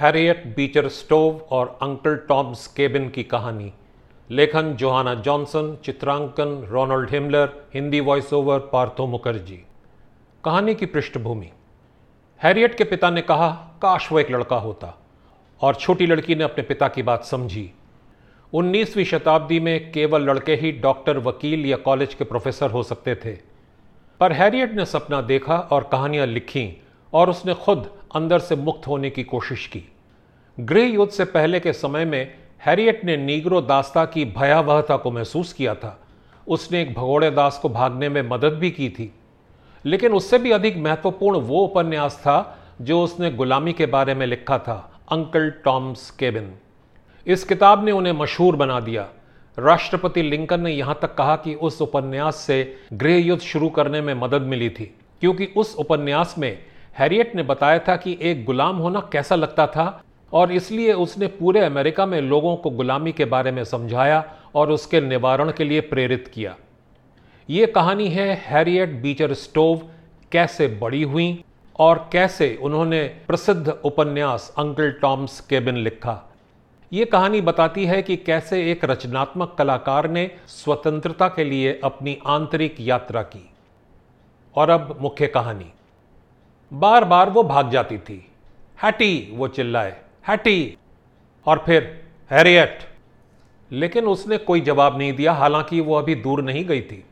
Harriet, Beecher Stowe और uncle Tom's cabin की कहानी। लेखन जोहाना जॉनसन, चित्रांकन Ronald Himmler, Hindi voice over Partho Mukherjee. कहानी की पृष्ठभूमि। हैरियट के पिता ने कहा, काश वो एक लड़का होता और छोटी लड़की ने अपने पिता की बात समझी। 19वीं शताब्दी में केवल लड़के ही डॉक्टर, वकील या कॉलेज के प्रोफेसर हो सकते थे। पर हैरियट ने सपना देखा और कहानियाँ लिखीं और उसने खुद अंदर से मुक्त होने की कोशिश की। गृह युद्ध से पहले के समय में हैरियट ने नीग्रो दास्ता की भयावहता को महसूस किया था। उसने एक भगोड़े दास को भागने में मदद भी की थी। लेकिन उससे भी अधिक महत्वपूर्ण वो उपन्यास था जो उसने गुलामी के बारे में लिखा था, अंकल टॉम्स केबिन। इस किताब ने उन्हें मशहूर बना दिया। राष्ट्रपति लिंकन ने यहाँ तक कहा कि उस उपन्यास से गृह युद्ध शुरू करने में मदद मिली थी, क्योंकि उस उपन्यास में हैरियट ने बताया था कि एक गुलाम होना कैसा लगता था, और इसलिए उसने पूरे अमेरिका में लोगों को गुलामी के बारे में समझाया और उसके निवारण के लिए प्रेरित किया। ये कहानी है हैरियट बीचर स्टोव, कैसे बड़ी हुई और कैसे उन्होंने प्रसिद्ध उपन्यास अंकल टॉम्स केबिन लिखा। ये कहानी बताती है कि कैसे एक रचनात्मक कलाकार ने स्वतंत्रता के लिए अपनी आंतरिक यात्रा की। और अब मुख्य कहानी। बार बार वो भाग जाती थी। हैटी, वो चिल्लाए, हैटी! और फिर, हैरियट! लेकिन उसने कोई जवाब नहीं दिया, हालाँकि वो अभी दूर नहीं गई थी।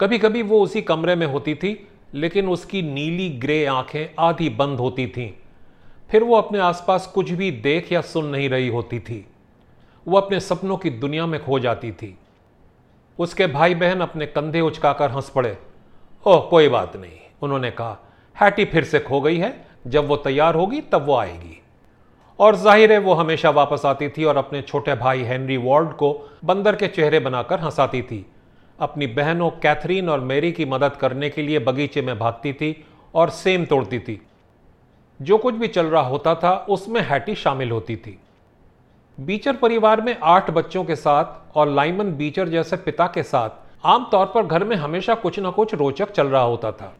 कभी कभी वो उसी कमरे में होती थी, लेकिन उसकी नीली ग्रे आँखें आधी बंद होती थीं। फिर वो अपने आसपास कुछ भी देख या सुन नहीं रही होती थी। वो अपने सपनों की दुनिया में खो जाती थी। उसके भाई बहन अपने कंधे उचकाकर हंस पड़े। ओह, कोई बात नहीं, उन्होंने कहा। हैटी फिर से खो गई है। जब वो तैयार होगी, तब वो आएगी। और ज़ाहिर है, वो हमेशा वापस आती थी और अपने छोटे भाई हेनरी वॉर्ड को बंदर के चेहरे बनाकर हंसाती थी। अपनी बहनों कैथरीन और मेरी की मदद करने के लिए बगीचे में भागती थी और सेम तोड़ती थी। जो कुछ भी चल रहा होता था, उसमें हैटी शामिल होती थी। बीचर परिवार में आठ बच्चों के साथ और लाइमन बीचर जैसे पिता के साथ, आमतौर पर घर में हमेशा कुछ ना कुछ रोचक चल रहा होता था।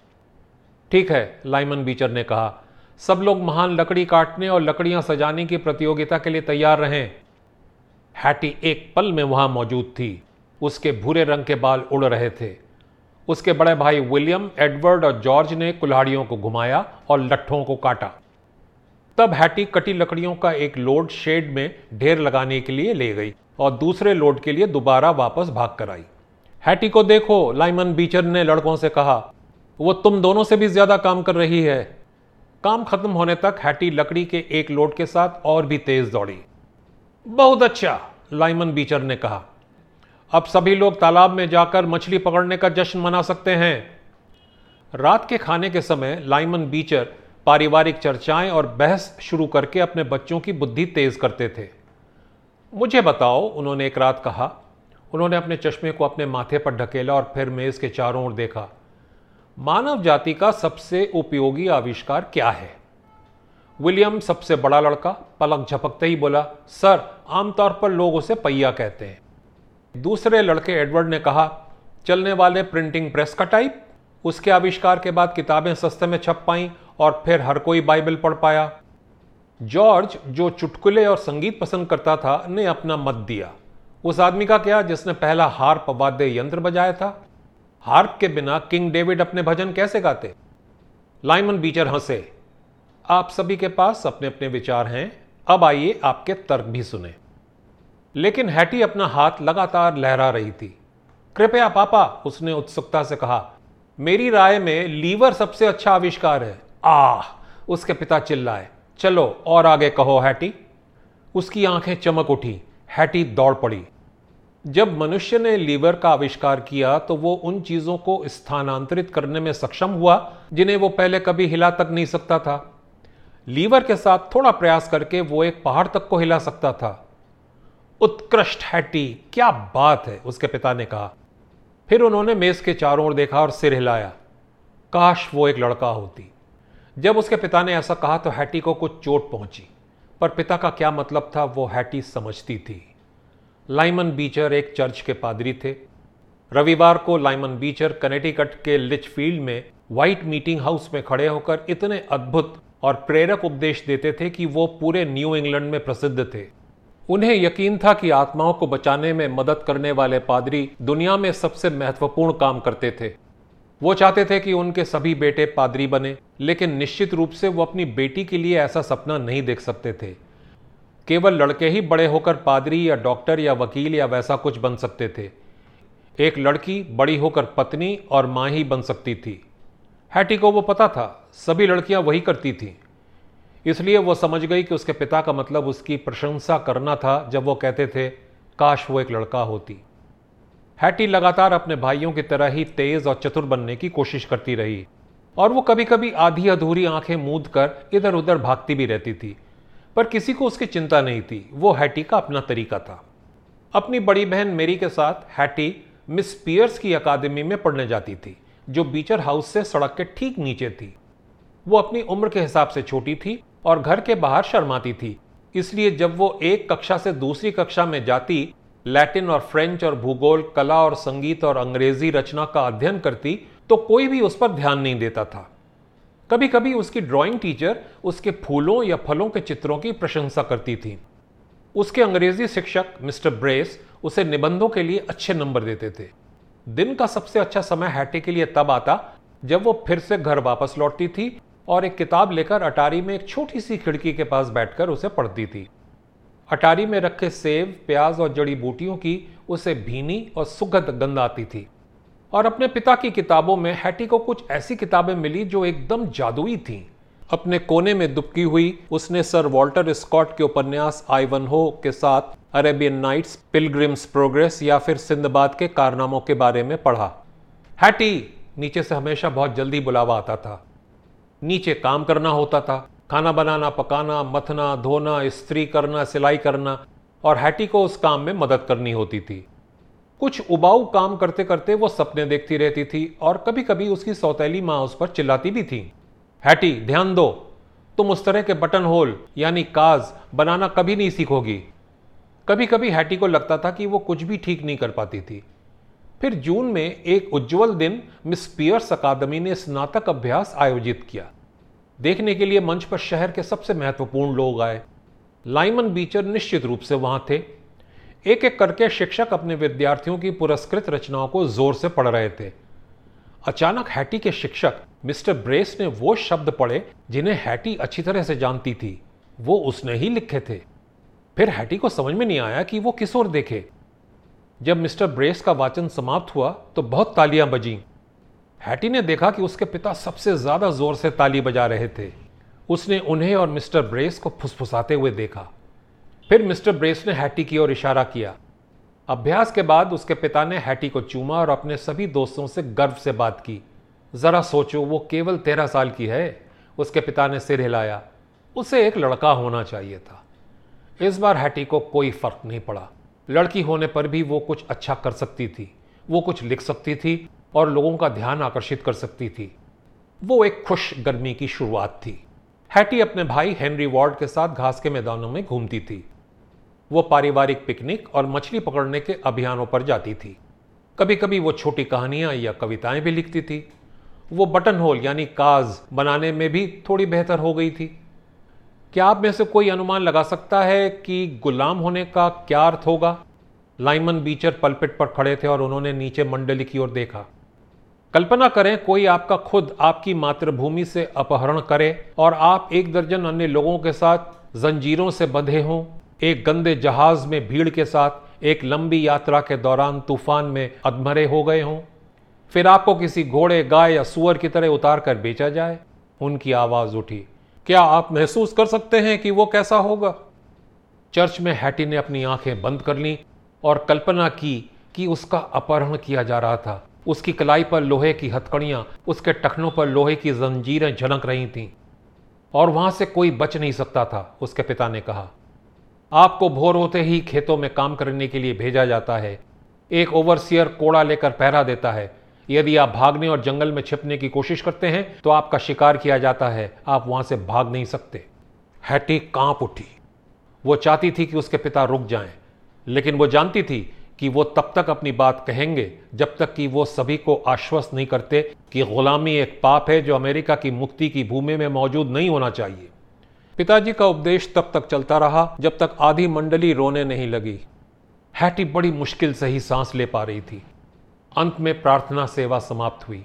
ठीक है, लाइमन बीचर ने कहा। सब लोग महान लकड़ी काटने और लकड़ियाँ सजाने की प्रतियोगिता के लिए तैयार रहें। हैटी एक पल में वहाँ मौजूद थी। उसके भूरे रंग के बाल उड़ रहे थे। उसके बड़े भाई विलियम, एडवर्ड और जॉर्ज ने कुल्हाड़ियों को घुमाया और लट्ठों को काटा। तब हैटी कटी लकड़ियों का एक लोड शेड में ढेर लगाने के लिए ले गई और दूसरे लोड के लिए दोबारा वापस भाग कर आई। हैटी को देखो, लाइमन बीचर ने लड़कों से कहा वो तुम दोनों से भी ज़्यादा काम कर रही है। काम खत्म होने तक हैटी लकड़ी के एक लोड के साथ और भी तेज दौड़ी। बहुत अच्छा लाइमन बीचर ने कहा। अब सभी लोग तालाब में जाकर मछली पकड़ने का जश्न मना सकते हैं। रात के खाने के समय लाइमन बीचर पारिवारिक चर्चाएँ और बहस शुरू करके अपने बच्चों की बुद्धि तेज करते थे। मुझे बताओ, उन्होंने एक रात कहा। उन्होंने अपने चश्मे को अपने माथे पर ढकेला और फिर मेज के चारों ओर देखा। मानव जाति का सबसे उपयोगी आविष्कार क्या है? विलियम सबसे बड़ा लड़का पलक झपकते ही बोला, सर, आमतौर पर लोग उसे पहिया कहते हैं। दूसरे लड़के एडवर्ड ने कहा, चलने वाले प्रिंटिंग प्रेस का टाइप? उसके आविष्कार के बाद किताबें सस्ते में छप पाई और फिर हर कोई बाइबल पढ़ पाया। जॉर्ज, जो चुटकुले और संगीत पसंद करता था, ने अपना मत दिया। उस आदमी का क्या, जिसने पहला हार वाद्य यंत्र बजाया था? हार्प के बिना किंग डेविड अपने भजन कैसे गाते? लाइमन बीचर हंसे। आप सभी के पास अपने अपने विचार हैं। अब आइए आपके तर्क भी सुने। लेकिन हैटी अपना हाथ लगातार लहरा रही थी। कृपया पापा, उसने उत्सुकता से कहा, मेरी राय में लीवर सबसे अच्छा आविष्कार है। आह, उसके पिता चिल्लाए। चलो और आगे कहो, हैटी। उसकी आँखें चमक उठी। हैटी दौड़ पड़ी। जब मनुष्य ने लीवर का आविष्कार किया तो वो उन चीज़ों को स्थानांतरित करने में सक्षम हुआ, जिन्हें वो पहले कभी हिला तक नहीं सकता था। लीवर के साथ थोड़ा प्रयास करके वो एक पहाड़ तक को हिला सकता था। उत्कृष्ट हैटी, क्या बात है, उसके पिता ने कहा। फिर उन्होंने मेज के चारों ओर देखा और सिर हिलाया। काश वो एक लड़का होती। जब उसके पिता ने ऐसा कहा तो हैटी को कुछ चोट पहुँची। पर पिता का क्या मतलब था, वो हैटी समझती थी। लाइमन बीचर एक चर्च के पादरी थे। रविवार को लाइमन बीचर कनेटिकट के लिच फ़ील्ड में व्हाइट मीटिंग हाउस में खड़े होकर इतने अद्भुत और प्रेरक उपदेश देते थे कि वो पूरे न्यू इंग्लैंड में प्रसिद्ध थे। उन्हें यकीन था कि आत्माओं को बचाने में मदद करने वाले पादरी दुनिया में सबसे महत्वपूर्ण काम करते थे। वो चाहते थे कि उनके सभी बेटे पादरी बने, लेकिन निश्चित रूप से वो अपनी बेटी के लिए ऐसा सपना नहीं देख सकते थे। केवल लड़के ही बड़े होकर पादरी या डॉक्टर या वकील या वैसा कुछ बन सकते थे। एक लड़की बड़ी होकर पत्नी और माँ ही बन सकती थी। हैटी को वो पता था, सभी लड़कियाँ वही करती थीं। इसलिए वो समझ गई कि उसके पिता का मतलब उसकी प्रशंसा करना था जब वो कहते थे, काश वो एक लड़का होती। हैटी लगातार अपने भाइयों की तरह ही तेज और चतुर बनने की कोशिश करती रही और वो कभी कभी आधी अधूरी आँखें मूंद कर इधर उधर भागती भी रहती थी। पर किसी को उसकी चिंता नहीं थी। वो हैटी का अपना तरीका था। अपनी बड़ी बहन मेरी के साथ हैटी मिस पियर्स की अकादमी में पढ़ने जाती थी, जो बीचर हाउस से सड़क के ठीक नीचे थी। वो अपनी उम्र के हिसाब से छोटी थी और घर के बाहर शर्माती थी। इसलिए जब वो एक कक्षा से दूसरी कक्षा में जाती, लैटिन और फ्रेंच और भूगोल, कला और संगीत और अंग्रेज़ी रचना का अध्ययन करती तो कोई भी उस पर ध्यान नहीं देता था। कभी कभी उसकी ड्राइंग टीचर उसके फूलों या फलों के चित्रों की प्रशंसा करती थी। उसके अंग्रेज़ी शिक्षक मिस्टर ब्रेस उसे निबंधों के लिए अच्छे नंबर देते थे। दिन का सबसे अच्छा समय हैटे के लिए तब आता जब वो फिर से घर वापस लौटती थी और एक किताब लेकर अटारी में एक छोटी सी खिड़की के पास बैठकर उसे पढ़ती थी। अटारी में रखे सेब प्याज और जड़ी बूटियों की उसे भीनी और सुगंध गंध आती थी। और अपने पिता की किताबों में हैटी को कुछ ऐसी किताबें मिली जो एकदम जादुई थीं। अपने कोने में दुबकी हुई, उसने सर वॉल्टर स्कॉट के उपन्यास आईवन हो के साथ अरेबियन नाइट्स, पिलग्रिम्स प्रोग्रेस या फिर सिंधबाद के कारनामों के बारे में पढ़ा। हैटी, नीचे से हमेशा बहुत जल्दी बुलावा आता था। नीचे काम करना होता था। खाना बनाना, पकाना, मथना, धोना स्त्री करना, सिलाई करना, और हैटी को उस काम में मदद करनी होती थी। कुछ उबाऊ काम करते करते वो सपने देखती रहती थी और कभी कभी उसकी सौतेली माँ उस पर चिल्लाती भी थी। हैटी, ध्यान दो। तुम उस तरह के बटन होल यानी काज, बनाना कभी नहीं सीखोगी। कभी कभी हैटी को लगता था कि वो कुछ भी ठीक नहीं कर पाती थी। फिर जून में एक उज्जवल दिन मिस पियर्स अकादमी ने स्नातक अभ्यास आयोजित किया। देखने के लिए मंच पर शहर के सबसे महत्वपूर्ण लोग आए। लाइमन बीचर निश्चित रूप से वहाँ थे। एक एक करके शिक्षक अपने विद्यार्थियों की पुरस्कृत रचनाओं को ज़ोर से पढ़ रहे थे। अचानक हैटी के शिक्षक मिस्टर ब्रेस ने वो शब्द पढ़े जिन्हें हैटी अच्छी तरह से जानती थी। वो उसने ही लिखे थे। फिर हैटी को समझ में नहीं आया कि वो किस ओर देखे। जब मिस्टर ब्रेस का वाचन समाप्त हुआ तो बहुत तालियाँ बजी। हैटी ने देखा कि उसके पिता सबसे ज़्यादा ज़ोर से ताली बजा रहे थे। उसने उन्हें और मिस्टर ब्रेस को फुसफुसाते हुए देखा। फिर मिस्टर ब्रेस ने हैटी की ओर इशारा किया। अभ्यास के बाद उसके पिता ने हैटी को चूमा और अपने सभी दोस्तों से गर्व से बात की। जरा सोचो, वो केवल तेरह साल की है। उसके पिता ने सिर हिलाया। उसे एक लड़का होना चाहिए था। इस बार हैटी को कोई फ़र्क नहीं पड़ा। लड़की होने पर भी वो कुछ अच्छा कर सकती थी। वो कुछ लिख सकती थी और लोगों का ध्यान आकर्षित कर सकती थी। वो एक खुश गर्मी की शुरुआत थी। हैटी अपने भाई हेनरी वार्ड के साथ घास के मैदानों में घूमती थी। वो पारिवारिक पिकनिक और मछली पकड़ने के अभियानों पर जाती थी। कभी कभी वो छोटी कहानियाँ या कविताएँ भी लिखती थी। वो बटन होल यानी काज बनाने में भी थोड़ी बेहतर हो गई थी। क्या आप में से कोई अनुमान लगा सकता है कि गुलाम होने का क्या अर्थ होगा? लाइमन बीचर पलपिट पर खड़े थे और उन्होंने नीचे मंडली की ओर देखा। कल्पना करें कोई आपका खुद आपकी मातृभूमि से अपहरण करे और आप एक दर्जन अन्य लोगों के साथ जंजीरों से बंधे हों। एक गंदे जहाज़ में भीड़ के साथ एक लंबी यात्रा के दौरान तूफ़ान में अधमरे हो गए हों। फिर आपको किसी घोड़े, गाय या सुअर की तरह उतार कर बेचा जाए। उनकी आवाज़ उठी, क्या आप महसूस कर सकते हैं कि वो कैसा होगा? चर्च में हैटी ने अपनी आँखें बंद कर ली और कल्पना की कि उसका अपहरण किया जा रहा था। उसकी कलाई पर लोहे की हथकड़ियाँ, उसके टखनों पर लोहे की जंजीरें झनक रही थीं और वहाँ से कोई बच नहीं सकता था, उसके पिता ने कहा। आपको भोर होते ही खेतों में काम करने के लिए भेजा जाता है। एक ओवरसियर कोड़ा लेकर पहरा देता है। यदि आप भागने और जंगल में छिपने की कोशिश करते हैं तो आपका शिकार किया जाता है। आप वहाँ से भाग नहीं सकते। हैटी काँप उठी। वो चाहती थी कि उसके पिता रुक जाएँ, लेकिन वो जानती थी कि वो तब तक अपनी बात कहेंगे जब तक कि वो सभी को आश्वस्त नहीं करते कि गुलामी एक पाप है जो अमेरिका की मुक्ति की भूमि में मौजूद नहीं होना चाहिए। पिताजी का उपदेश तब तक चलता रहा जब तक आधी मंडली रोने नहीं लगी। हैटी बड़ी मुश्किल से ही सांस ले पा रही थी। अंत में प्रार्थना सेवा समाप्त हुई।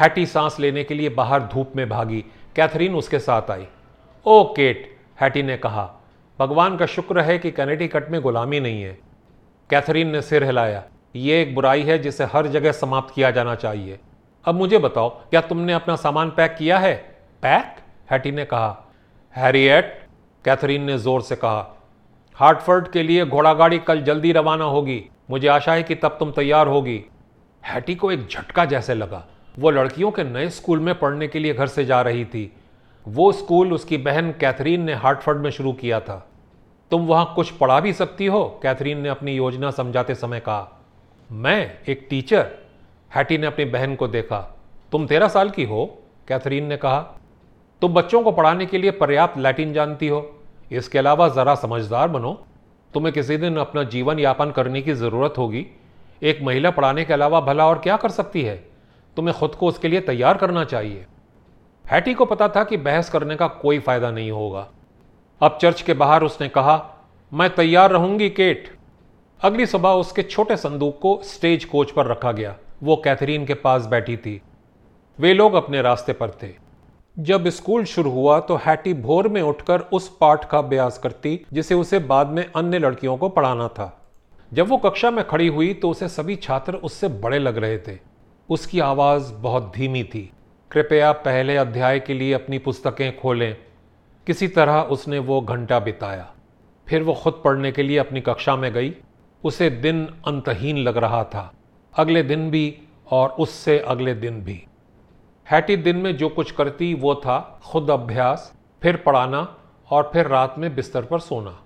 हैटी सांस लेने के लिए बाहर धूप में भागी। कैथरीन उसके साथ आई। ओ, केट, हैटी ने कहा, भगवान का शुक्र है कि कनेटिकट में गुलामी नहीं है। कैथरीन ने सिर हिलाया। ये एक बुराई है जिसे हर जगह समाप्त किया जाना चाहिए। अब मुझे बताओ, क्या तुमने अपना सामान पैक किया है? पैक? हैटी ने कहा हैरियट, कैथरीन ने ज़ोर से कहा, हार्टफर्ड के लिए घोड़ा गाड़ी कल जल्दी रवाना होगी। मुझे आशा है कि तब तुम तैयार होगी। हैटी को एक झटका जैसे लगा। वो लड़कियों के नए स्कूल में पढ़ने के लिए घर से जा रही थी। वो स्कूल उसकी बहन कैथरीन ने हार्टफर्ड में शुरू किया था। तुम वहाँ कुछ पढ़ा भी सकती हो? कैथरीन ने अपनी योजना समझाते समय कहा। मैं एक टीचर। हैटी ने अपनी बहन को देखा। तुम तेरह साल की हो? कैथरीन ने कहा। तुम बच्चों को पढ़ाने के लिए पर्याप्त लैटिन जानती हो। इसके अलावा ज़रा समझदार बनो। तुम्हें किसी दिन अपना जीवन यापन करने की ज़रूरत होगी। एक महिला पढ़ाने के अलावा भला और क्या कर सकती है? तुम्हें खुद को उसके लिए तैयार करना चाहिए। हैटी को पता था कि बहस करने का कोई फ़ायदा नहीं होगा। अब चर्च के बाहर उसने कहा, मैं तैयार रहूँगी, केट। अगली सुबह उसके छोटे संदूक को स्टेज कोच पर रखा गया। वो कैथरीन के पास बैठी थी। वे लोग अपने रास्ते पर थे। जब स्कूल शुरू हुआ तो हैटी भोर में उठकर उस पाठ का अभ्यास करती, जिसे उसे बाद में अन्य लड़कियों को पढ़ाना था। जब वो कक्षा में खड़ी हुई तो उसे सभी छात्र उससे बड़े लग रहे थे। उसकी आवाज़ बहुत धीमी थी। कृपया पहले अध्याय के लिए अपनी पुस्तकें खोलें। किसी तरह उसने वो घंटा बिताया। फिर वो खुद पढ़ने के लिए अपनी कक्षा में गई। उसे दिन अंतहीन लग रहा था। अगले दिन भी और उससे अगले दिन भी। हैटी दिन में जो कुछ करती, वो था खुद अभ्यास, फिर पढ़ाना और फिर रात में बिस्तर पर सोना।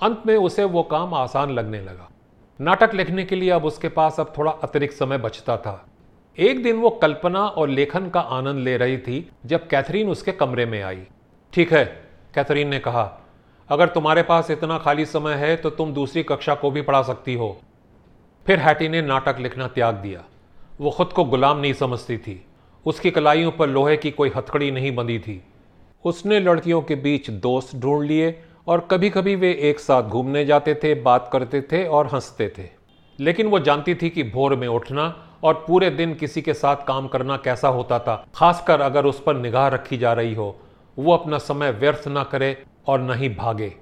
अंत में उसे वो काम आसान लगने लगा। नाटक लिखने के लिए अब उसके पास अब थोड़ा अतिरिक्त समय बचता था। एक दिन वो कल्पना और लेखन का आनंद ले रही थी, जब कैथरीन उसके कमरे में आई। ठीक है, कैथरीन ने कहा, अगर तुम्हारे पास इतना खाली समय है तो तुम दूसरी कक्षा को भी पढ़ा सकती हो। फिर हैटी ने नाटक लिखना त्याग दिया। वो खुद को गुलाम नहीं समझती थी। उसकी कलाइयों पर लोहे की कोई हथकड़ी नहीं बंधी थी। उसने लड़कियों के बीच दोस्त ढूंढ लिए और कभी कभी वे एक साथ घूमने जाते थे, बात करते थे और हँसते थे। लेकिन वो जानती थी कि भोर में उठना और पूरे दिन किसी के साथ काम करना कैसा होता था, खासकर अगर उस पर निगाह रखी जा रही हो। वो अपना समय व्यर्थ ना करे और न ही भागे।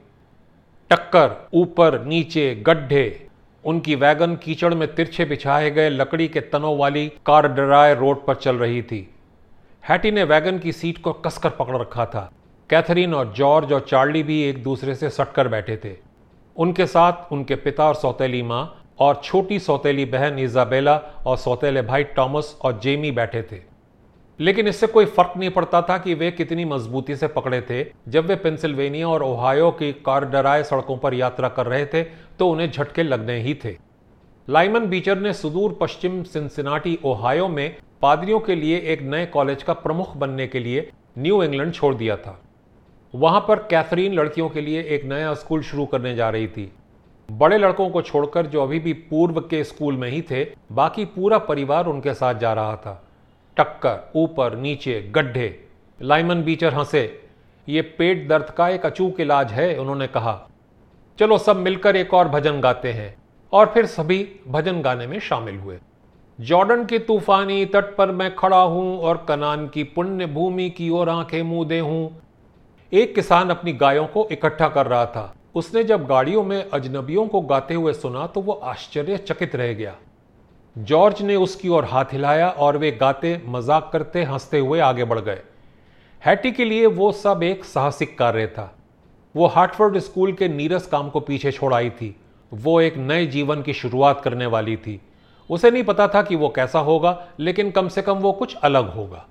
टक्कर, ऊपर, नीचे, गड्ढे उनकी वैगन कीचड़ में तिरछे बिछाए गए लकड़ी के तनों वाली कार डराए रोड पर चल रही थी। हैटी ने वैगन की सीट को कसकर पकड़ रखा था। कैथरीन और जॉर्ज और चार्ली भी एक दूसरे से सटकर बैठे थे। उनके साथ उनके पिता और सौतेली माँ और छोटी सौतेली बहन इजाबेला और सौतेले भाई टॉमस और जेमी बैठे थे। लेकिन इससे कोई फ़र्क नहीं पड़ता था कि वे कितनी मजबूती से पकड़े थे। जब वे पेंसिल्वेनिया और ओहायो की कारडराय सड़कों पर यात्रा कर रहे थे तो उन्हें झटके लगने ही थे। लाइमन बीचर ने सुदूर पश्चिम सिंसिनाटी ओहायो में पादरियों के लिए एक नए कॉलेज का प्रमुख बनने के लिए न्यू इंग्लैंड छोड़ दिया था। वहाँ पर कैथरीन लड़कियों के लिए एक नया स्कूल शुरू करने जा रही थी। बड़े लड़कों को छोड़कर जो अभी भी पूर्व के स्कूल में ही थे, बाकी पूरा परिवार उनके साथ जा रहा था। टक्कर, ऊपर, नीचे, गड्ढे। लाइमन बीचर हंसे, ये पेट दर्द का एक अचूक इलाज है, उन्होंने कहा। चलो सब मिलकर एक और भजन गाते हैं। और फिर सभी भजन गाने में शामिल हुए। जॉर्डन के तूफानी तट पर मैं खड़ा हूँ और कनान की पुण्य भूमि की ओर आँखें मूदे हूँ। एक किसान अपनी गायों को इकट्ठा कर रहा था। उसने जब गाड़ियों में अजनबियों को गाते हुए सुना तो वो आश्चर्यचकित रह गया। जॉर्ज ने उसकी ओर हाथ हिलाया और वे गाते, मज़ाक करते, हँसते हुए आगे बढ़ गए। हैटी के लिए वो सब एक साहसिक कार्य था। वो हार्टफोर्ड स्कूल के नीरस काम को पीछे छोड़ आई थी। वो एक नए जीवन की शुरुआत करने वाली थी। उसे नहीं पता था कि वो कैसा होगा, लेकिन कम से कम वो कुछ अलग होगा।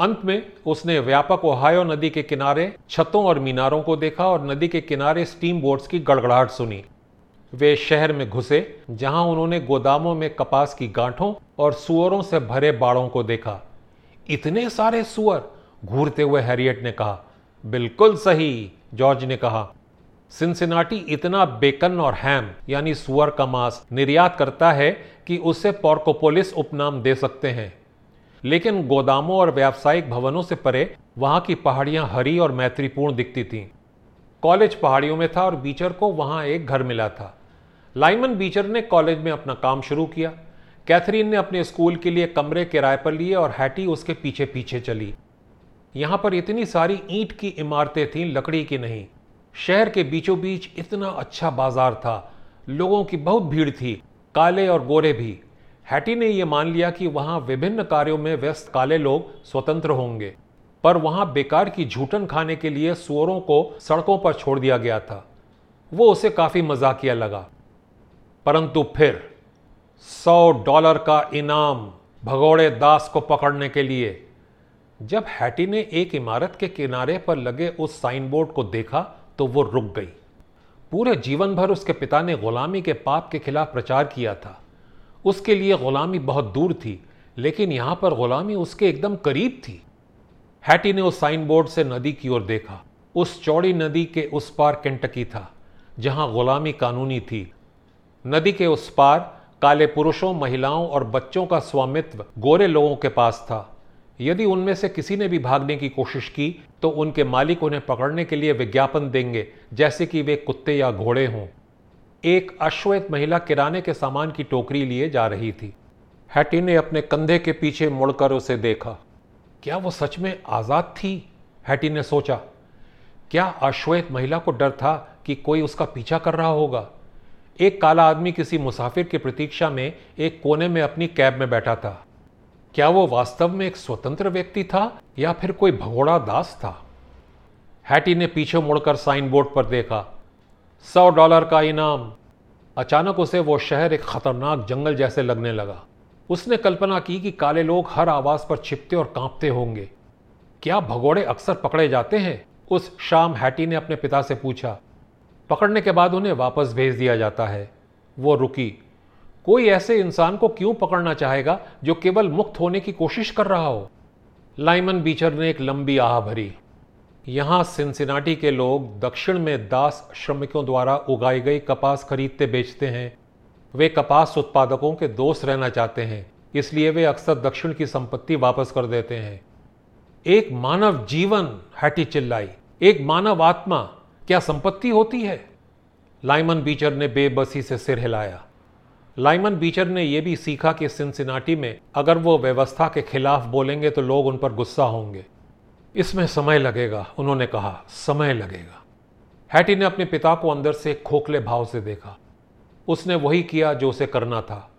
अंत में उसने व्यापक ओहायो नदी के किनारे छतों और मीनारों को देखा और नदी के किनारे स्टीम बोट्स की गड़गड़ाहट सुनी। वे शहर में घुसे, जहाँ उन्होंने गोदामों में कपास की गांठों और सुअरों से भरे बाड़ों को देखा। इतने सारे सुअर, घूरते हुए हैरियट ने कहा, बिल्कुल सही, जॉर्ज ने कहा। सिंसिनाटी इतना बेकन और हैम, यानी सुअर का मांस, निर्यात करता है कि उसे पोर्कोपोलिस उपनाम दे सकते हैं। लेकिन गोदामों और व्यावसायिक भवनों से परे, वहाँ की पहाड़ियाँ हरी और मैत्रीपूर्ण दिखती थीं। कॉलेज पहाड़ियों में था और बीचर को वहाँ एक घर मिला था। लाइमन बीचर ने कॉलेज में अपना काम शुरू किया। कैथरीन ने अपने स्कूल के लिए कमरे किराए पर लिए और हैटी उसके पीछे पीछे चली। यहाँ पर इतनी सारी ईंट की इमारतें थीं, लकड़ी की नहीं। शहर के बीचों बीच इतना अच्छा बाज़ार था। लोगों की बहुत भीड़ थी, काले और गोरे भी। हैटी ने यह मान लिया कि वहाँ विभिन्न कार्यों में व्यस्त काले लोग स्वतंत्र होंगे। पर वहाँ बेकार की झूठन खाने के लिए सुअरों को सड़कों पर छोड़ दिया गया था। वो उसे काफ़ी मजाकिया लगा। परंतु फिर सौ डॉलर का इनाम भगोड़े दास को पकड़ने के लिए, जब हैटी ने एक इमारत के किनारे पर लगे उस साइन बोर्ड को देखा तो वो रुक गई। पूरे जीवन भर उसके पिता ने गुलामी के पाप के खिलाफ प्रचार किया था। उसके लिए गुलामी बहुत दूर थी, लेकिन यहाँ पर गुलामी उसके एकदम करीब थी। हैटी ने उस साइन बोर्ड से नदी की ओर देखा। उस चौड़ी नदी के उस पार केंटकी था, जहाँ गुलामी कानूनी थी। नदी के उस पार काले पुरुषों, महिलाओं और बच्चों का स्वामित्व गोरे लोगों के पास था। यदि उनमें से किसी ने भी भागने की कोशिश की तो उनके मालिक उन्हें पकड़ने के लिए विज्ञापन देंगे, जैसे कि वे कुत्ते या घोड़े हों। एक अश्वेत महिला किराने के सामान की टोकरी लिए जा रही थी। हैटी ने अपने कंधे के पीछे मुड़कर उसे देखा। क्या वो सच में आज़ाद थी? हैटी ने सोचा। क्या अश्वेत महिला को डर था कि कोई उसका पीछा कर रहा होगा? एक काला आदमी किसी मुसाफिर की प्रतीक्षा में एक कोने में अपनी कैब में बैठा था। क्या वो वास्तव में एक स्वतंत्र व्यक्ति था या फिर कोई भगोड़ा दास था? हैटी ने पीछे मुड़कर साइन बोर्ड पर देखा। सौ डॉलर का इनाम। अचानक उसे वो शहर एक खतरनाक जंगल जैसे लगने लगा। उसने कल्पना की कि काले लोग हर आवाज़ पर छिपते और कांपते होंगे। क्या भगोड़े अक्सर पकड़े जाते हैं? उस शाम हैटी ने अपने पिता से पूछा। पकड़ने के बाद उन्हें वापस भेज दिया जाता है। वो रुकी। कोई ऐसे इंसान को क्यों पकड़ना चाहेगा जो केवल मुक्त होने की कोशिश कर रहा हो? लाइमन बीचर ने एक लंबी आह भरी। यहाँ सिंसिनाटी के लोग दक्षिण में दास श्रमिकों द्वारा उगाई गई कपास खरीदते बेचते हैं। वे कपास उत्पादकों के दोस्त रहना चाहते हैं, इसलिए वे अक्सर दक्षिण की संपत्ति वापस कर देते हैं। एक मानव जीवन, हैटी चिल्लाई। एक मानव आत्मा क्या संपत्ति होती है? लाइमन बीचर ने बेबसी से सिर हिलाया। लाइमन बीचर ने यह भी सीखा कि सिंसिनाटी में अगर वो व्यवस्था के खिलाफ बोलेंगे तो लोग उन पर गुस्सा होंगे। इसमें समय लगेगा, उन्होंने कहा, समय लगेगा। हैटी ने अपने पिता को अंदर से खोखले भाव से देखा। उसने वही किया जो उसे करना था।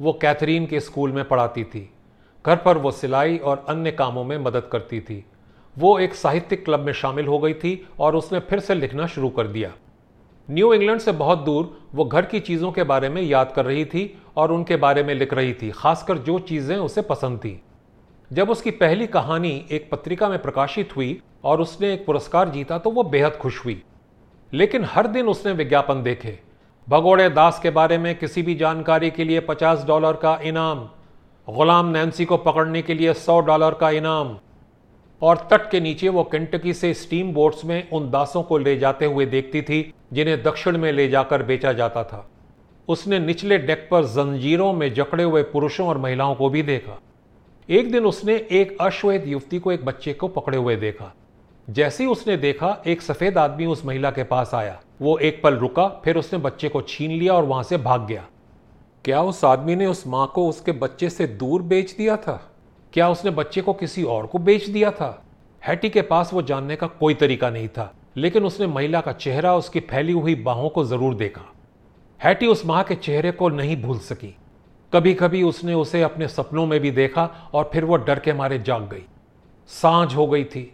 वो कैथरीन के स्कूल में पढ़ाती थी। घर पर वो सिलाई और अन्य कामों में मदद करती थी। वो एक साहित्यिक क्लब में शामिल हो गई थी और उसने फिर से लिखना शुरू कर दिया। न्यू इंग्लैंड से बहुत दूर वो घर की चीज़ों के बारे में याद कर रही थी और उनके बारे में लिख रही थी, खासकर जो चीज़ें उसे पसंद थीं। जब उसकी पहली कहानी एक पत्रिका में प्रकाशित हुई और उसने एक पुरस्कार जीता तो वो बेहद खुश हुई। लेकिन हर दिन उसने विज्ञापन देखे। भगोड़े दास के बारे में किसी भी जानकारी के लिए 50 डॉलर का इनाम, गुलाम नैन्सी को पकड़ने के लिए 100 डॉलर का इनाम और तट के नीचे वो केंटकी से स्टीम बोट्स में उन दासों को ले जाते हुए देखती थी, जिन्हें दक्षिण में ले जाकर बेचा जाता था। उसने निचले डेक पर जंजीरों में जकड़े हुए पुरुषों और महिलाओं को भी देखा। एक दिन उसने एक अश्वेत युवती को एक बच्चे को पकड़े हुए देखा। जैसे ही उसने देखा, एक सफ़ेद आदमी उस महिला के पास आया। वो एक पल रुका, फिर उसने बच्चे को छीन लिया और वहाँ से भाग गया। क्या उस आदमी ने उस माँ को उसके बच्चे से दूर बेच दिया था? क्या उसने बच्चे को किसी और को बेच दिया था? हैटी के पास वो जानने का कोई तरीका नहीं था, लेकिन उसने महिला का चेहरा उसकी फैली हुई बाहों को ज़रूर देखा। हैटी उस माँ के चेहरे को नहीं भूल सकी। कभी कभी उसने उसे अपने सपनों में भी देखा और फिर वो डर के मारे जाग गई। साँझ हो गई थी।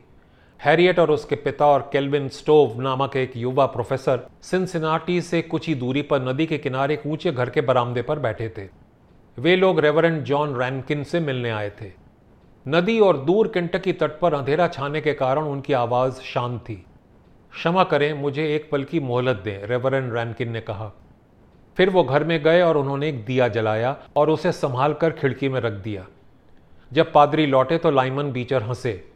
हैरियट और उसके पिता और केल्विन स्टोव नामक एक युवा प्रोफेसर सिंसिनाटी से कुछ ही दूरी पर नदी के किनारे एक ऊँचे घर के बरामदे पर बैठे थे। वे लोग रेवरेंड जॉन रैनकिन से मिलने आए थे। नदी और दूर केंटकी तट पर अंधेरा छाने के कारण उनकी आवाज़ शांत थी। क्षमा करें, मुझे एक पल की मोहलत दें, रेवरेंड रैनकिन ने कहा। फिर वो घर में गए और उन्होंने एक दिया जलाया और उसे संभाल कर खिड़की में रख दिया। जब पादरी लौटे तो लाइमन बीचर हंसे।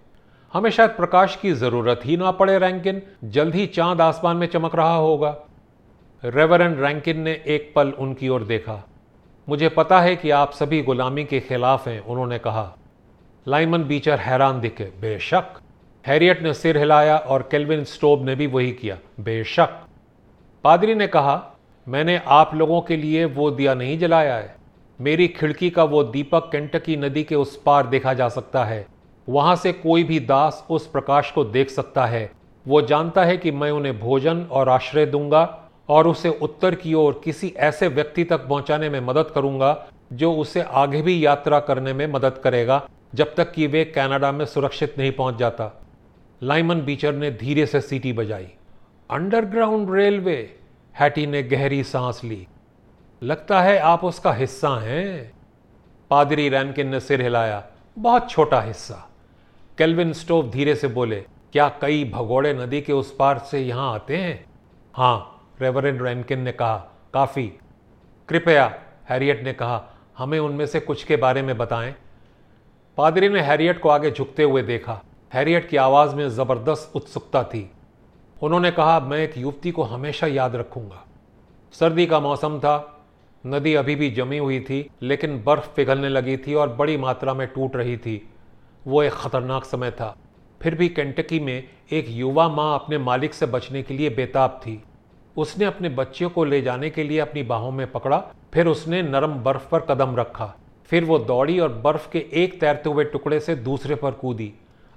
हमें शायद प्रकाश की ज़रूरत ही ना पड़े रैंकिन जल्द ही चाँद आसमान में चमक रहा होगा। रेवरन रैंकिन ने एक पल उनकी ओर देखा। मुझे पता है कि आप सभी गुलामी के खिलाफ हैं, उन्होंने कहा। लाइमन बीचर हैरान दिखे, बेशक। हैरियट ने सिर हिलाया और केल्विन स्टोब ने भी वही किया, बेशक। पादरी ने कहा, मैंने आप लोगों के लिए वो दिया नहीं जलाया है। मेरी खिड़की का वो दीपक केंटकी नदी के उस पार देखा जा सकता है। वहाँ से कोई भी दास उस प्रकाश को देख सकता है। वो जानता है कि मैं उन्हें भोजन और आश्रय दूँगा और उसे उत्तर की ओर किसी ऐसे व्यक्ति तक पहुँचाने में मदद करूँगा, जो उसे आगे भी यात्रा करने में मदद करेगा। जब तक कि वे कनाडा में सुरक्षित नहीं पहुँच जाता, लाइमन बीचर ने धीरे से सीटी बजाई। अंडरग्राउंड रेलवे, हैटी ने गहरी सांस ली। लगता है आप उसका हिस्सा हैं। पादरी रैनकिन ने सिर हिलाया। बहुत छोटा हिस्सा। केल्विन स्टोव धीरे से बोले, क्या कई भगोड़े नदी के उस पार से यहाँ आते हैं? हाँ रेवरेंड रैनकिन ने कहा। काफ़ी। कृपया, हैरियट ने कहा, हमें उनमें से कुछ के बारे में बताएँ। पादरी ने हैरियट को आगे झुकते हुए देखा। हैरियट की आवाज़ में ज़बरदस्त उत्सुकता थी। उन्होंने कहा, मैं एक युवती को हमेशा याद रखूँगा। सर्दी का मौसम था, नदी अभी भी जमी हुई थी, लेकिन बर्फ़ पिघलने लगी थी और बड़ी मात्रा में टूट रही थी। वो एक खतरनाक समय था। फिर भी केंटकी में एक युवा माँ अपने मालिक से बचने के लिए बेताब थी। उसने अपने बच्चे को ले जाने के लिए अपनी बाहों में पकड़ा, फिर उसने नरम बर्फ़ पर कदम रखा। फिर वो दौड़ी और बर्फ़ के एक तैरते हुए टुकड़े से दूसरे पर कूदी।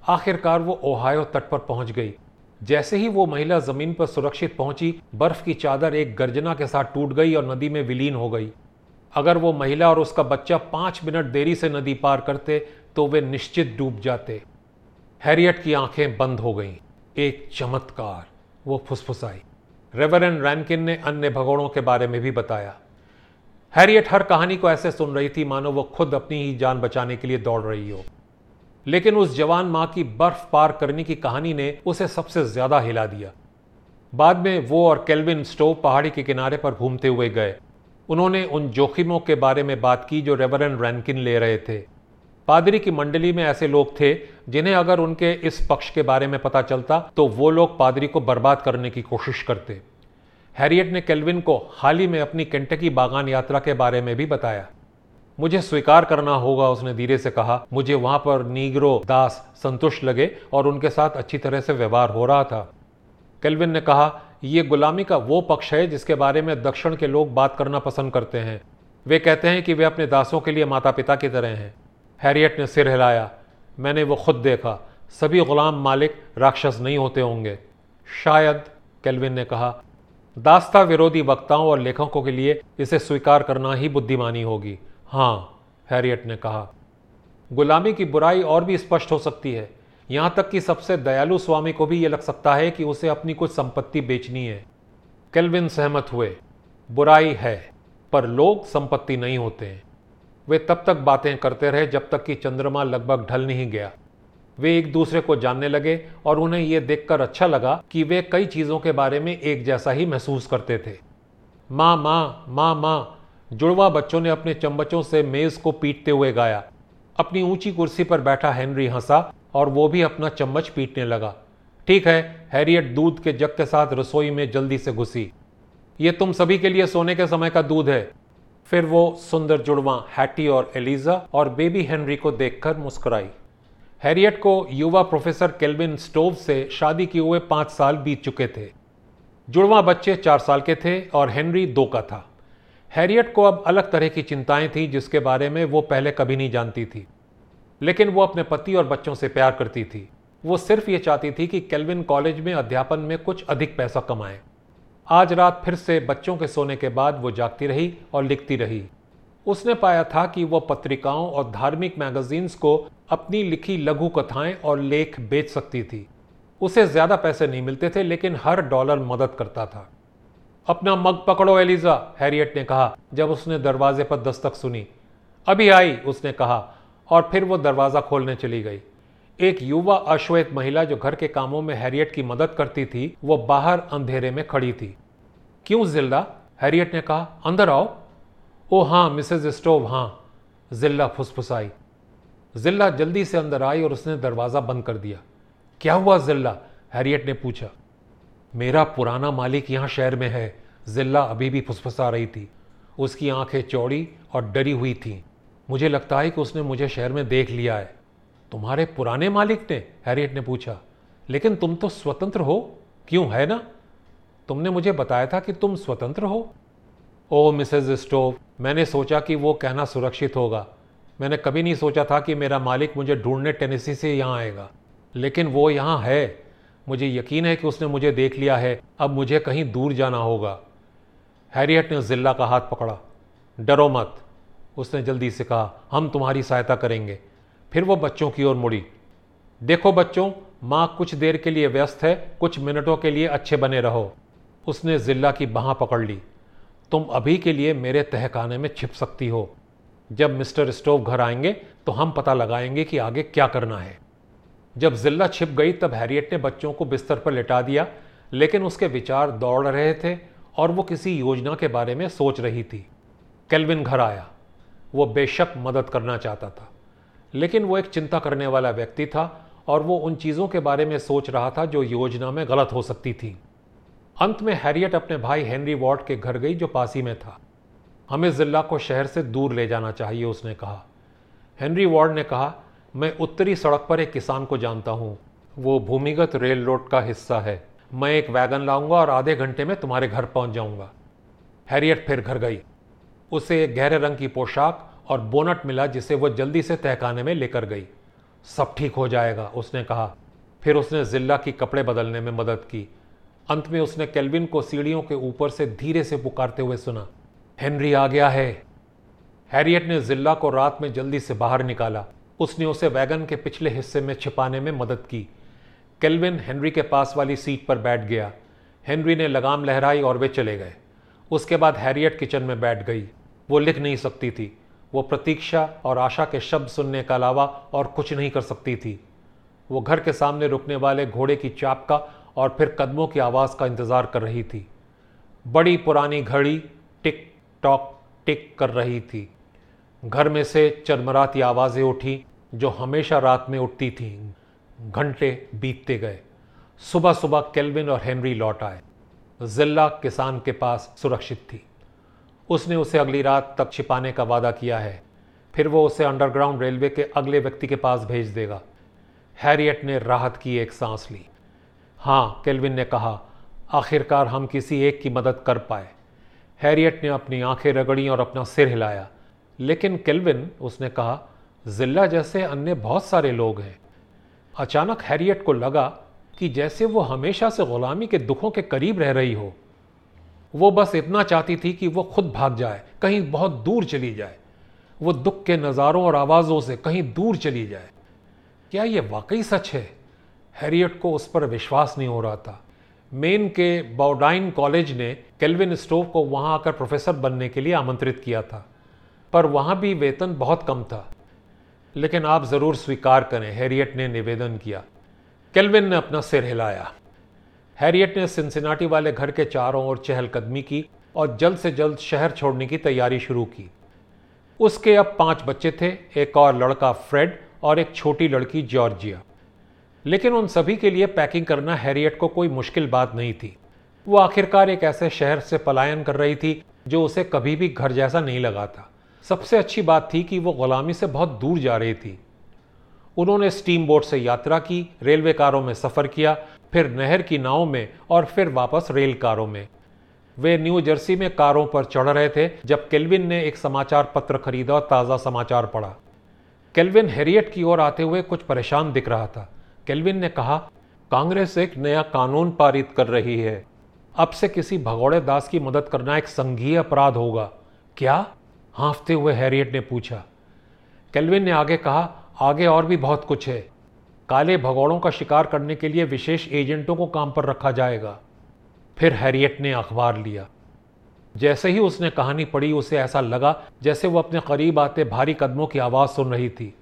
आखिरकार वो ओहायो तट पर पहुँच गई। जैसे ही वो महिला ज़मीन पर सुरक्षित पहुँची, बर्फ़ की चादर एक गर्जना के साथ टूट गई और नदी में विलीन हो गई। अगर वो महिला और उसका बच्चा पाँच मिनट देरी से नदी पार करते तो वे निश्चित डूब जाते। हैरियट की आँखें बंद हो गईं। एक चमत्कार! वो फुसफुसाई। रेवरेंड रैनकिन ने अन्य भगोड़ों के बारे में भी बताया। हैरियट हर कहानी को ऐसे सुन रही थी, मानो वो खुद अपनी ही जान बचाने के लिए दौड़ रही हो। लेकिन उस जवान माँ की बर्फ़ पार करने की कहानी ने उसे सबसे ज़्यादा हिला दिया। बाद में वो और केल्विन स्टोव पहाड़ी के किनारे पर घूमते हुए गए। उन्होंने उन जोखिमों के बारे में बात की जो रेवरन रैनकिन ले रहे थे। पादरी की मंडली में ऐसे लोग थे, जिन्हें अगर उनके इस पक्ष के बारे में पता चलता तो वो लोग पादरी को बर्बाद करने की कोशिश करते। हैरियट ने केल्विन को हाल ही में अपनी केंटकी बागान यात्रा के बारे में भी बताया। मुझे स्वीकार करना होगा, उसने धीरे से कहा। मुझे वहाँ पर नीग्रो दास संतुष्ट लगे और उनके साथ अच्छी तरह से व्यवहार हो रहा था। केल्विन ने कहा यह गुलामी का वो पक्ष है जिसके बारे में दक्षिण के लोग बात करना पसंद करते हैं। वे कहते हैं कि वे अपने दासों के लिए माता पिता की तरह हैं। हैरियट ने सिर हिलाया। मैंने वो खुद देखा। सभी गुलाम मालिक राक्षस नहीं होते होंगे। शायद, केल्विन ने कहा दास्ता विरोधी वक्ताओं और लेखकों के लिए इसे स्वीकार करना ही बुद्धिमानी होगी। हाँ हैरियट ने कहा। गुलामी की बुराई और भी स्पष्ट हो सकती है। यहाँ तक कि सबसे दयालु स्वामी को भी यह लग सकता है कि उसे अपनी कुछ संपत्ति बेचनी है। केल्विन सहमत हुए। बुराई है, पर लोग संपत्ति नहीं होते। वे तब तक बातें करते रहे जब तक कि चंद्रमा लगभग ढल नहीं गया। वे एक दूसरे को जानने लगे और उन्हें यह देखकर अच्छा लगा कि वे कई चीज़ों के बारे में एक जैसा ही महसूस करते थे। माँ माँ माँ माँ, जुड़वा बच्चों ने अपने चम्मचों से मेज को पीटते हुए गाया। अपनी ऊँची कुर्सी पर बैठा हेनरी हंसा और वो भी अपना चम्मच पीटने लगा। ठीक है, हैरियट दूध के जग के साथ रसोई में जल्दी से घुसी। ये तुम सभी के लिए सोने के समय का दूध है। फिर वो सुंदर जुड़वा, हैटी और एलिजा और बेबी हेनरी को देखकर मुस्कुराई। हैरियट को युवा प्रोफेसर केल्विन स्टोव से शादी किए हुए पाँच साल बीत चुके थे। जुड़वा बच्चे चार साल के थे और हेनरी दो का था। हैरियट को अब अलग तरह की चिंताएँ थी, जिसके बारे में वो पहले कभी नहीं जानती थी। लेकिन वो अपने पति और बच्चों से प्यार करती थी। वो सिर्फ़ ये चाहती थी कि केल्विन कॉलेज में अध्यापन में कुछ अधिक पैसा कमाए। आज रात फिर से बच्चों के सोने के बाद वो जागती रही और लिखती रही। उसने पाया था कि वह पत्रिकाओं और धार्मिक मैगजीन्स को अपनी लिखी लघु कथाएँ और लेख बेच सकती थी। उसे ज़्यादा पैसे नहीं मिलते थे, लेकिन हर डॉलर मदद करता था। अपना मग पकड़ो, एलिजा, हैरियट ने कहा, जब उसने दरवाजे पर दस्तक सुनी। अभी आई, उसने कहा, और फिर वो दरवाज़ा खोलने चली गई। एक युवा अश्वेत महिला जो घर के कामों में हैरियट की मदद करती थी, वो बाहर अंधेरे में खड़ी थी। क्यों जिल्दा? हैरियट ने कहा, अंदर आओ। ओ हाँ मिसेज स्टोव हाँ जिल्ला फुसफुसाई। जिल्ला जल्दी से अंदर आई और उसने दरवाज़ा बंद कर दिया। क्या हुआ जिल्ला? हैरियट ने पूछा। मेरा पुराना मालिक यहाँ शहर में है। जिल्ला अभी भी फुसफुसा रही थी। उसकी आँखें चौड़ी और डरी हुई थीं। मुझे लगता है कि उसने मुझे शहर में देख लिया है। तुम्हारे पुराने मालिक ने? हैरियट ने पूछा। लेकिन तुम तो स्वतंत्र हो? क्यों, है ना? तुमने मुझे बताया था कि तुम स्वतंत्र हो। ओ मिसेज स्टोव, मैंने सोचा कि वो कहना सुरक्षित होगा। मैंने कभी नहीं सोचा था कि मेरा मालिक मुझे ढूँढने टेनेसी से यहाँ आएगा। लेकिन वो यहाँ है। मुझे यकीन है कि उसने मुझे देख लिया है। अब मुझे कहीं दूर जाना होगा। हैरियट ने जिल्ला का हाथ पकड़ा। डरो मत, उसने जल्दी से कहा। हम तुम्हारी सहायता करेंगे। फिर वो बच्चों की ओर मुड़ी। देखो बच्चों, माँ कुछ देर के लिए व्यस्त है, कुछ मिनटों के लिए अच्छे बने रहो। उसने जिल्ला की बाह पकड़ ली। तुम अभी के लिए मेरे तहखाने में छिप सकती हो। जब मिस्टर स्टोव घर आएँगे तो हम पता लगाएँगे कि आगे क्या करना है। जब जिल्ला छिप गई, तब हैरियट ने बच्चों को बिस्तर पर लिटा दिया, लेकिन उसके विचार दौड़ रहे थे और वो किसी योजना के बारे में सोच रही थी। केल्विन घर आया। वो बेशक मदद करना चाहता था, लेकिन वो एक चिंता करने वाला व्यक्ति था और वो उन चीज़ों के बारे में सोच रहा था जो योजना में गलत हो सकती थी। अंत में हैरियट अपने भाई हेनरी वॉर्ड के घर गई जो पासी में था। हमें जिला को शहर से दूर ले जाना चाहिए, उसने कहा। हेनरी वॉर्ड ने कहा, मैं उत्तरी सड़क पर एक किसान को जानता हूँ। वो भूमिगत रेल रोड का हिस्सा है। मैं एक वैगन लाऊँगा और आधे घंटे में तुम्हारे घर पहुँच जाऊँगा। हैरियट फिर घर गई। उसे एक गहरे रंग की पोशाक और बोनट मिला, जिसे वह जल्दी से तहखाने में लेकर गई। सब ठीक हो जाएगा, उसने कहा। फिर उसने जिल्ला की कपड़े बदलने में मदद की। अंत में उसने केल्विन को सीढ़ियों के ऊपर से धीरे से पुकारते हुए सुना, हेनरी आ गया है। हैरियट ने जिल्ला को रात में जल्दी से बाहर निकाला। उसने उसे वैगन के पिछले हिस्से में छिपाने में मदद की। केल्विन हेनरी के पास वाली सीट पर बैठ गया। हेनरी ने लगाम लहराई और वे चले गए। उसके बाद हैरियट किचन में बैठ गई। वो लिख नहीं सकती थी। वो प्रतीक्षा और आशा के शब्द सुनने के अलावा और कुछ नहीं कर सकती थी। वो घर के सामने रुकने वाले घोड़े की चाप का और फिर कदमों की आवाज़ का इंतज़ार कर रही थी। बड़ी पुरानी घड़ी टिक टॉक टिक कर रही थी। घर में से चरमराती आवाज़ें उठी, जो हमेशा रात में उठती थीं। घंटे बीतते गए। सुबह सुबह केल्विन और हेनरी लौट आए। जिल्ला किसान के पास सुरक्षित थी। उसने उसे अगली रात तक छिपाने का वादा किया है। फिर वो उसे अंडरग्राउंड रेलवे के अगले व्यक्ति के पास भेज देगा। हैरियट ने राहत की एक सांस ली। हाँ केल्विन ने कहा, आखिरकार हम किसी एक की मदद कर पाए। हैरियट ने अपनी आँखें रगड़ी और अपना सिर हिलाया, लेकिन केल्विन, उसने कहा जिल्ला जैसे अन्य बहुत सारे लोग हैं। अचानक हैरियट को लगा कि जैसे वो हमेशा से गुलामी के दुखों के करीब रह रही हो। वो बस इतना चाहती थी कि वो खुद भाग जाए, कहीं बहुत दूर चली जाए। वो दुख के नज़ारों और आवाज़ों से कहीं दूर चली जाए। क्या ये वाकई सच है? हैरियट को उस पर विश्वास नहीं हो रहा था। मेन के बाउडाइन कॉलेज ने केल्विन स्टोव को वहाँ आकर प्रोफेसर बनने के लिए आमंत्रित किया था। पर वहाँ भी वेतन बहुत कम था। लेकिन आप ज़रूर स्वीकार करें, हैरियट ने निवेदन किया। केल्विन ने अपना सिर हिलाया। हैरियट ने सिंसिनाटी वाले घर के चारों ओर चहलकदमी की और जल्द से जल्द शहर छोड़ने की तैयारी शुरू की। उसके अब पाँच बच्चे थे, एक और लड़का फ्रेड और एक छोटी लड़की जॉर्जिया। लेकिन उन सभी के लिए पैकिंग करना हैरियट को कोई मुश्किल बात नहीं थी। वो आखिरकार एक ऐसे शहर से पलायन कर रही थी, जो उसे कभी भी घर जैसा नहीं लगा था। सबसे अच्छी बात थी कि वो गुलामी से बहुत दूर जा रही थी। उन्होंने स्टीम बोट से यात्रा की, रेलवे कारों में सफ़र किया, फिर नहर की नावों में और फिर वापस रेल कारों में। वे न्यू जर्सी में कारों पर चढ़ रहे थे, जब केल्विन ने एक समाचार पत्र खरीदा और ताज़ा समाचार पढ़ा। केल्विन हेरियट की ओर आते हुए कुछ परेशान दिख रहा था। केल्विन ने कहा, कांग्रेस एक नया कानून पारित कर रही है। अब से किसी भगौड़े दास की मदद करना एक संघीय अपराध होगा। क्या? हाँफते हुए हैरियट ने पूछा। केल्विन ने आगे कहा, आगे और भी बहुत कुछ है। काले भगौड़ों का शिकार करने के लिए विशेष एजेंटों को काम पर रखा जाएगा। फिर हैरियट ने अखबार लिया। जैसे ही उसने कहानी पढ़ी, उसे ऐसा लगा जैसे वो अपने करीब आते भारी कदमों की आवाज़ सुन रही थी।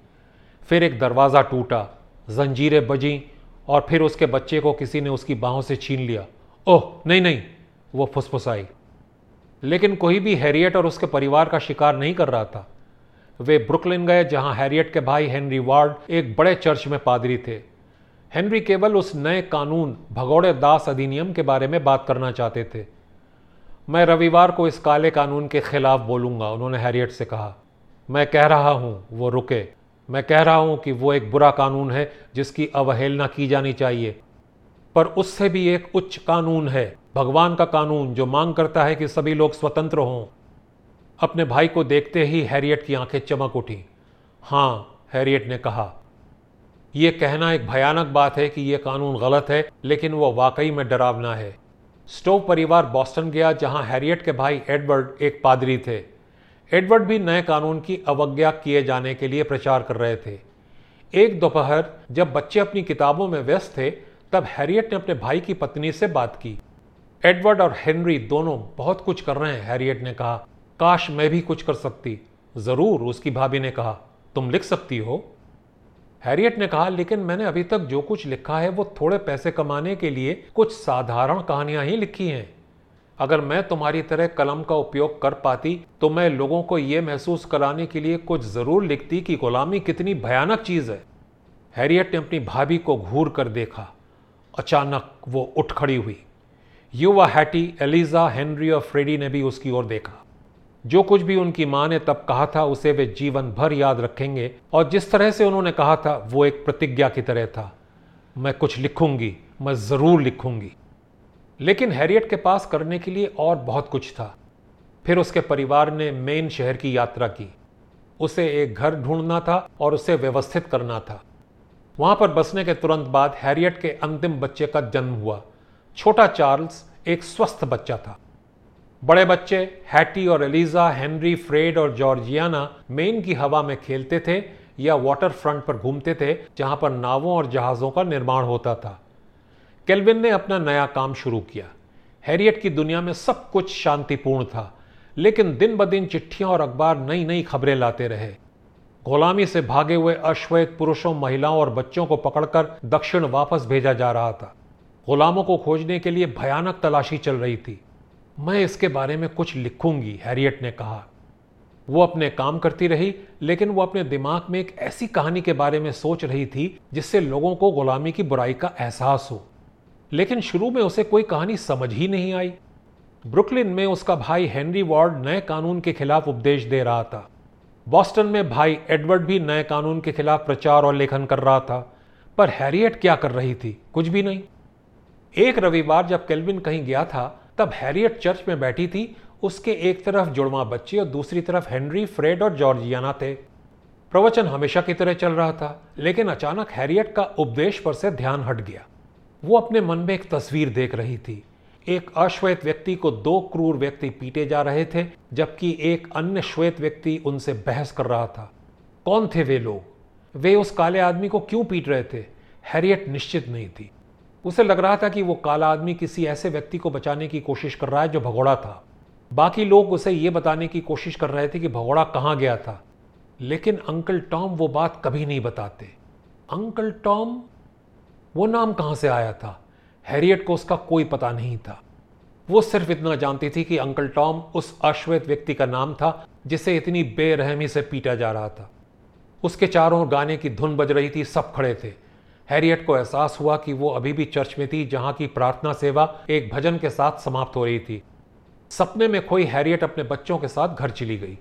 फिर एक दरवाज़ा टूटा। जंजीरें बजीं और फिर उसके बच्चे को किसी ने उसकी बाहों से छीन लिया। ओह, नहीं नहीं, वो फुसफुसाई। लेकिन कोई भी हैरियट और उसके परिवार का शिकार नहीं कर रहा था। वे ब्रुकलिन गए, जहाँ हैरियट के भाई हेनरी वार्ड एक बड़े चर्च में पादरी थे। हेनरी केवल उस नए कानून, भगौड़े दास अधिनियम के बारे में बात करना चाहते थे। मैं रविवार को इस काले कानून के खिलाफ बोलूँगा, उन्होंने हैरियट से कहा। मैं कह रहा हूँ, वो रुके। मैं कह रहा हूँ कि वो एक बुरा कानून है जिसकी अवहेलना की जानी चाहिए। पर उससे भी एक उच्च कानून है, भगवान का कानून, जो मांग करता है कि सभी लोग स्वतंत्र हों। अपने भाई को देखते ही हैरियट की आँखें चमक उठी। हाँ हैरियट ने कहा यह कहना एक भयानक बात है कि यह कानून गलत है, लेकिन वह वाकई में डरावना है। स्टोव परिवार बॉस्टन गया, जहाँ हैरियट के भाई एडवर्ड एक पादरी थे। एडवर्ड भी नए कानून की अवज्ञा किए जाने के लिए प्रचार कर रहे थे। एक दोपहर जब बच्चे अपनी किताबों में व्यस्त थे, तब हैरियट ने अपने भाई की पत्नी से बात की। एडवर्ड और हेनरी दोनों बहुत कुछ कर रहे हैं, हैरियट ने कहा। काश मैं भी कुछ कर सकती। ज़रूर, उसकी भाभी ने कहा। तुम लिख सकती हो। हैरियट ने कहा, लेकिन मैंने अभी तक जो कुछ लिखा है, वो थोड़े पैसे कमाने के लिए कुछ साधारण कहानियाँ ही लिखी हैं। अगर मैं तुम्हारी तरह कलम का उपयोग कर पाती तो मैं लोगों को यह महसूस कराने के लिए कुछ ज़रूर लिखती कि गुलामी कितनी भयानक चीज़ है। हैरियट ने अपनी भाभी को घूर कर देखा। अचानक वो उठ खड़ी हुई। युवा हैटी एलिजा हेनरी और फ्रेडी ने भी उसकी ओर देखा। जो कुछ भी उनकी माँ ने तब कहा था, उसे वे जीवन भर याद रखेंगे, और जिस तरह से उन्होंने कहा था, वो एक प्रतिज्ञा की तरह था। मैं कुछ लिखूँगी, मैं ज़रूर लिखूँगी। लेकिन हैरियट के पास करने के लिए और बहुत कुछ था। फिर उसके परिवार ने मेन शहर की यात्रा की। उसे एक घर ढूंढना था और उसे व्यवस्थित करना था। वहाँ पर बसने के तुरंत बाद हैरियट के अंतिम बच्चे का जन्म हुआ। छोटा चार्ल्स एक स्वस्थ बच्चा था। बड़े बच्चे हैटी और एलिजा, हेनरी, फ्रेड और जॉर्जियाना मेन की हवा में खेलते थे या वाटर फ्रंट पर घूमते थे, जहाँ पर नावों और जहाज़ों का निर्माण होता था। केल्विन ने अपना नया काम शुरू किया। हैरियट की दुनिया में सब कुछ शांतिपूर्ण था, लेकिन दिन ब दिन चिट्ठियाँ और अखबार नई नई खबरें लाते रहे। गुलामी से भागे हुए अश्वेत पुरुषों, महिलाओं और बच्चों को पकड़कर दक्षिण वापस भेजा जा रहा था। गुलामों को खोजने के लिए भयानक तलाशी चल रही थी। मैं इसके बारे में कुछ लिखूँगी, हैरियट ने कहा। वो अपने काम करती रही, लेकिन वो अपने दिमाग में एक ऐसी कहानी के बारे में सोच रही थी, जिससे लोगों को गुलामी की बुराई का एहसास हो। लेकिन शुरू में उसे कोई कहानी समझ ही नहीं आई। ब्रुकलिन में उसका भाई हेनरी वार्ड नए कानून के खिलाफ उपदेश दे रहा था। बॉस्टन में भाई एडवर्ड भी नए कानून के खिलाफ प्रचार और लेखन कर रहा था, पर हैरियट क्या कर रही थी? कुछ भी नहीं। एक रविवार जब केल्विन कहीं गया था, तब हैरियट चर्च में बैठी थी, उसके एक तरफ़ जुड़वा बच्चे और दूसरी तरफ़ हेनरी, फ्रेड और जॉर्जियाना थे। प्रवचन हमेशा की तरह चल रहा था, लेकिन अचानक हैरियट का उपदेश पर से ध्यान हट गया। वो अपने मन में एक तस्वीर देख रही थी। एक अश्वेत व्यक्ति को दो क्रूर व्यक्ति पीटे जा रहे थे, जबकि एक अन्य श्वेत व्यक्ति उनसे बहस कर रहा था। कौन थे वे लोग? वे उस काले आदमी को क्यों पीट रहे थे? हैरियट निश्चित नहीं थी। उसे लग रहा था कि वो काला आदमी किसी ऐसे व्यक्ति को बचाने की कोशिश कर रहा है जो भगोड़ा था। बाकी लोग उसे ये बताने की कोशिश कर रहे थे कि भगोड़ा कहाँ गया था। लेकिन अंकल टॉम वो बात कभी नहीं बताते। अंकल टॉम वो नाम कहाँ से आया था? हैरियट को उसका कोई पता नहीं था। वो सिर्फ़ इतना जानती थी कि अंकल टॉम उस अश्वेत व्यक्ति का नाम था, जिसे इतनी बेरहमी से पीटा जा रहा था। उसके चारों ओर गाने की धुन बज रही थी, सब खड़े थे। हैरियट को एहसास हुआ कि वो अभी भी चर्च में थी, जहाँ की प्रार्थना सेवा एक भजन के साथ समाप्त हो रही थी। सपने में खोई हैरियट अपने बच्चों के साथ घर चली गई।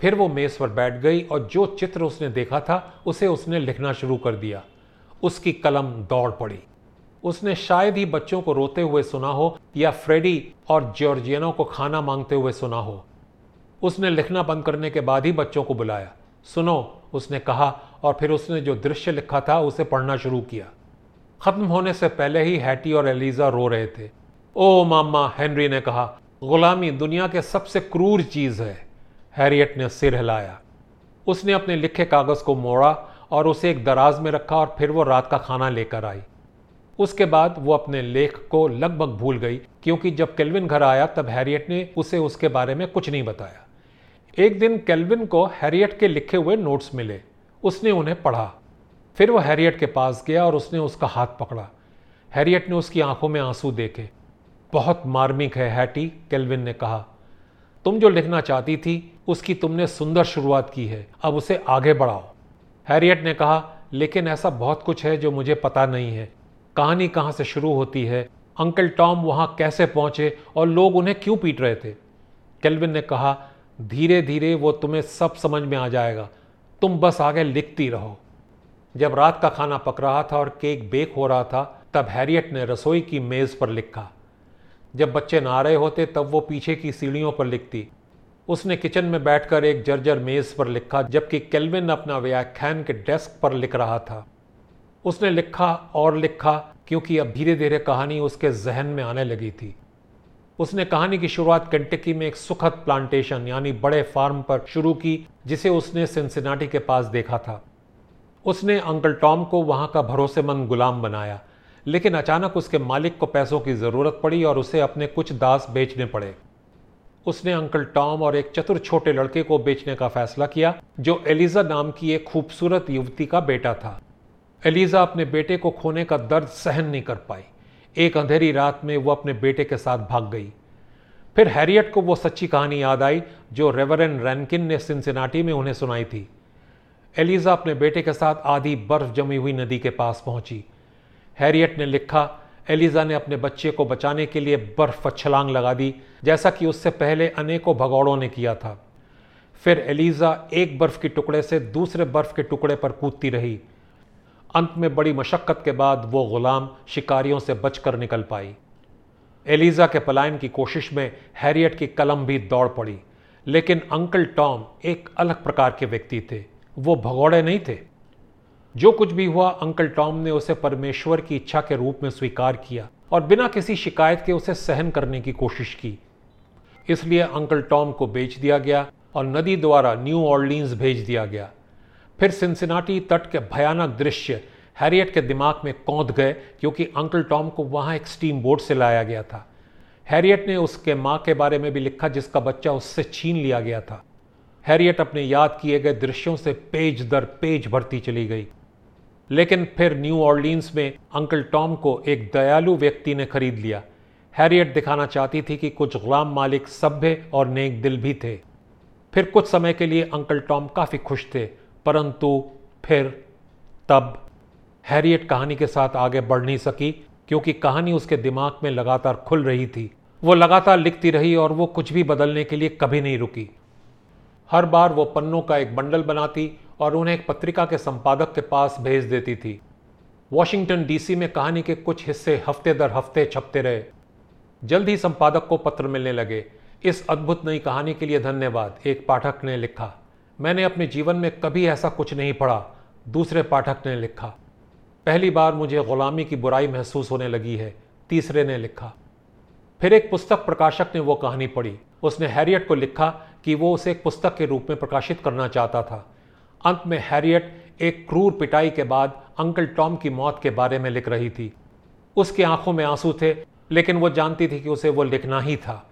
फिर वो मेज पर बैठ गई और जो चित्र उसने देखा था, उसे उसने लिखना शुरू कर दिया। उसकी कलम दौड़ पड़ी। उसने शायद ही बच्चों को रोते हुए सुना हो या फ्रेडी और जॉर्जियनो को खाना मांगते हुए सुना हो। उसने लिखना बंद करने के बाद ही बच्चों को बुलाया। सुनो, उसने कहा और फिर उसने जो दृश्य लिखा था उसे पढ़ना शुरू किया। खत्म होने से पहले ही हैटी और एलिजा रो रहे थे। ओ मामा, हेनरी ने कहा, गुलामी दुनिया के सबसे क्रूर चीज़ है। हैरियट ने सिर हिलाया। उसने अपने लिखे कागज़ को मोड़ा और उसे एक दराज में रखा और फिर वो रात का खाना लेकर आई। उसके बाद वो अपने लेख को लगभग भूल गई, क्योंकि जब केल्विन घर आया तब हैरियट ने उसे उसके बारे में कुछ नहीं बताया। एक दिन केल्विन को हैरियट के लिखे हुए नोट्स मिले। उसने उन्हें पढ़ा। फिर वो हैरियट के पास गया और उसने उसका हाथ पकड़ा। हैरियट ने उसकी आँखों में आँसू देखे। बहुत मार्मिक है, हैटी, केल्विन ने कहा। तुम जो लिखना चाहती थी, उसकी तुमने सुंदर शुरुआत की है। अब उसे आगे बढ़ाओ। हैरियट ने कहा, लेकिन ऐसा बहुत कुछ है जो मुझे पता नहीं है। कहानी कहाँ से शुरू होती है? अंकल टॉम वहाँ कैसे पहुँचे और लोग उन्हें क्यों पीट रहे थे? केल्विन ने कहा धीरे धीरे वो तुम्हें सब समझ में आ जाएगा। तुम बस आगे लिखती रहो। जब रात का खाना पक रहा था और केक बेक हो रहा था, तब हैरियट ने रसोई की मेज़ पर लिखा। जब बच्चे नहा रहे होते, तब वो पीछे की सीढ़ियों पर लिखती उसने किचन में बैठकर एक जर्जर मेज़ पर लिखा, जबकि केल्विन अपना व्याख्यान के डेस्क पर लिख रहा था। उसने लिखा और लिखा, क्योंकि अब धीरे धीरे कहानी उसके जहन में आने लगी थी। उसने कहानी की शुरुआत कंटकी में एक सुखद प्लांटेशन, यानी बड़े फार्म पर शुरू की, जिसे उसने सिंसिनाटी के पास देखा था। उसने अंकल टॉम को वहाँ का भरोसेमंद गुलाम बनाया, लेकिन अचानक उसके मालिक को पैसों की ज़रूरत पड़ी और उसे अपने कुछ दास बेचने पड़े। उसने अंकल टॉम और एक चतुर छोटे लड़के को बेचने का फैसला किया, जो एलिजा नाम की एक खूबसूरत युवती का बेटा था। एलिजा अपने बेटे को खोने का दर्द सहन नहीं कर पाई। एक अंधेरी रात में वो अपने बेटे के साथ भाग गई। फिर हैरियट को वो सच्ची कहानी याद आई, जो रेवरन रैनकिन ने सिंसिनाटी में उन्हें सुनाई थी। एलिजा अपने बेटे के साथ आधी बर्फ़ जमी हुई नदी के पास पहुँची। हैरियट ने लिखा एलिजा ने अपने बच्चे को बचाने के लिए बर्फ़ छलांग लगा दी, जैसा कि उससे पहले अनेकों भगौड़ों ने किया था। फिर एलिजा एक बर्फ़ के टुकड़े से दूसरे बर्फ़ के टुकड़े पर कूदती रही। अंत में बड़ी मशक्क़त के बाद वो गुलाम शिकारियों से बचकर निकल पाई। एलिजा के पलायन की कोशिश में हैरियट की कलम भी दौड़ पड़ी, लेकिन अंकल टॉम एक अलग प्रकार के व्यक्ति थे। वो भगौड़े नहीं थे। जो कुछ भी हुआ, अंकल टॉम ने उसे परमेश्वर की इच्छा के रूप में स्वीकार किया और बिना किसी शिकायत के उसे सहन करने की कोशिश की। इसलिए अंकल टॉम को बेच दिया गया और नदी द्वारा न्यू ऑर्लिन्स भेज दिया गया। फिर सिंसिनाटी तट के भयानक दृश्य हैरियट के दिमाग में कौंध गए क्योंकि अंकल टॉम को वहाँ एक स्टीम बोट से लाया गया था। हैरियट ने उसके माँ के बारे में भी लिखा जिसका बच्चा उससे छीन लिया गया था। हैरियट अपने याद किए गए दृश्यों से पेज दर पेज भरती चली गई। लेकिन फिर न्यू ऑर्लिन्स में अंकल टॉम को एक दयालु व्यक्ति ने खरीद लिया। हैरियट दिखाना चाहती थी कि कुछ गुलाम मालिक सभ्य और नेक दिल भी थे। फिर कुछ समय के लिए अंकल टॉम काफ़ी खुश थे, परंतु फिर तब हैरियट कहानी के साथ आगे बढ़ नहीं सकी, क्योंकि कहानी उसके दिमाग में लगातार खुल रही थी। वो लगातार लिखती रही और वो कुछ भी बदलने के लिए कभी नहीं रुकी। हर बार वो पन्नों का एक बंडल बनाती और उन्हें एक पत्रिका के संपादक के पास भेज देती थी। वॉशिंगटन डीसी में कहानी के कुछ हिस्से हफ़्ते दर हफ़्ते छपते रहे। जल्द ही संपादक को पत्र मिलने लगे। इस अद्भुत नई कहानी के लिए धन्यवाद, एक पाठक ने लिखा। मैंने अपने जीवन में कभी ऐसा कुछ नहीं पढ़ा, दूसरे पाठक ने लिखा। पहली बार मुझे गुलामी की बुराई महसूस होने लगी है, तीसरे ने लिखा। फिर एक पुस्तक प्रकाशक ने वो कहानी पढ़ी। उसने हैरियट को लिखा कि वो उसे एक पुस्तक के रूप में प्रकाशित करना चाहता था। अंत में हैरियट एक क्रूर पिटाई के बाद अंकल टॉम की मौत के बारे में लिख रही थी। उसकी आँखों में आँसू थे, लेकिन वो जानती थी कि उसे वो लिखना ही था।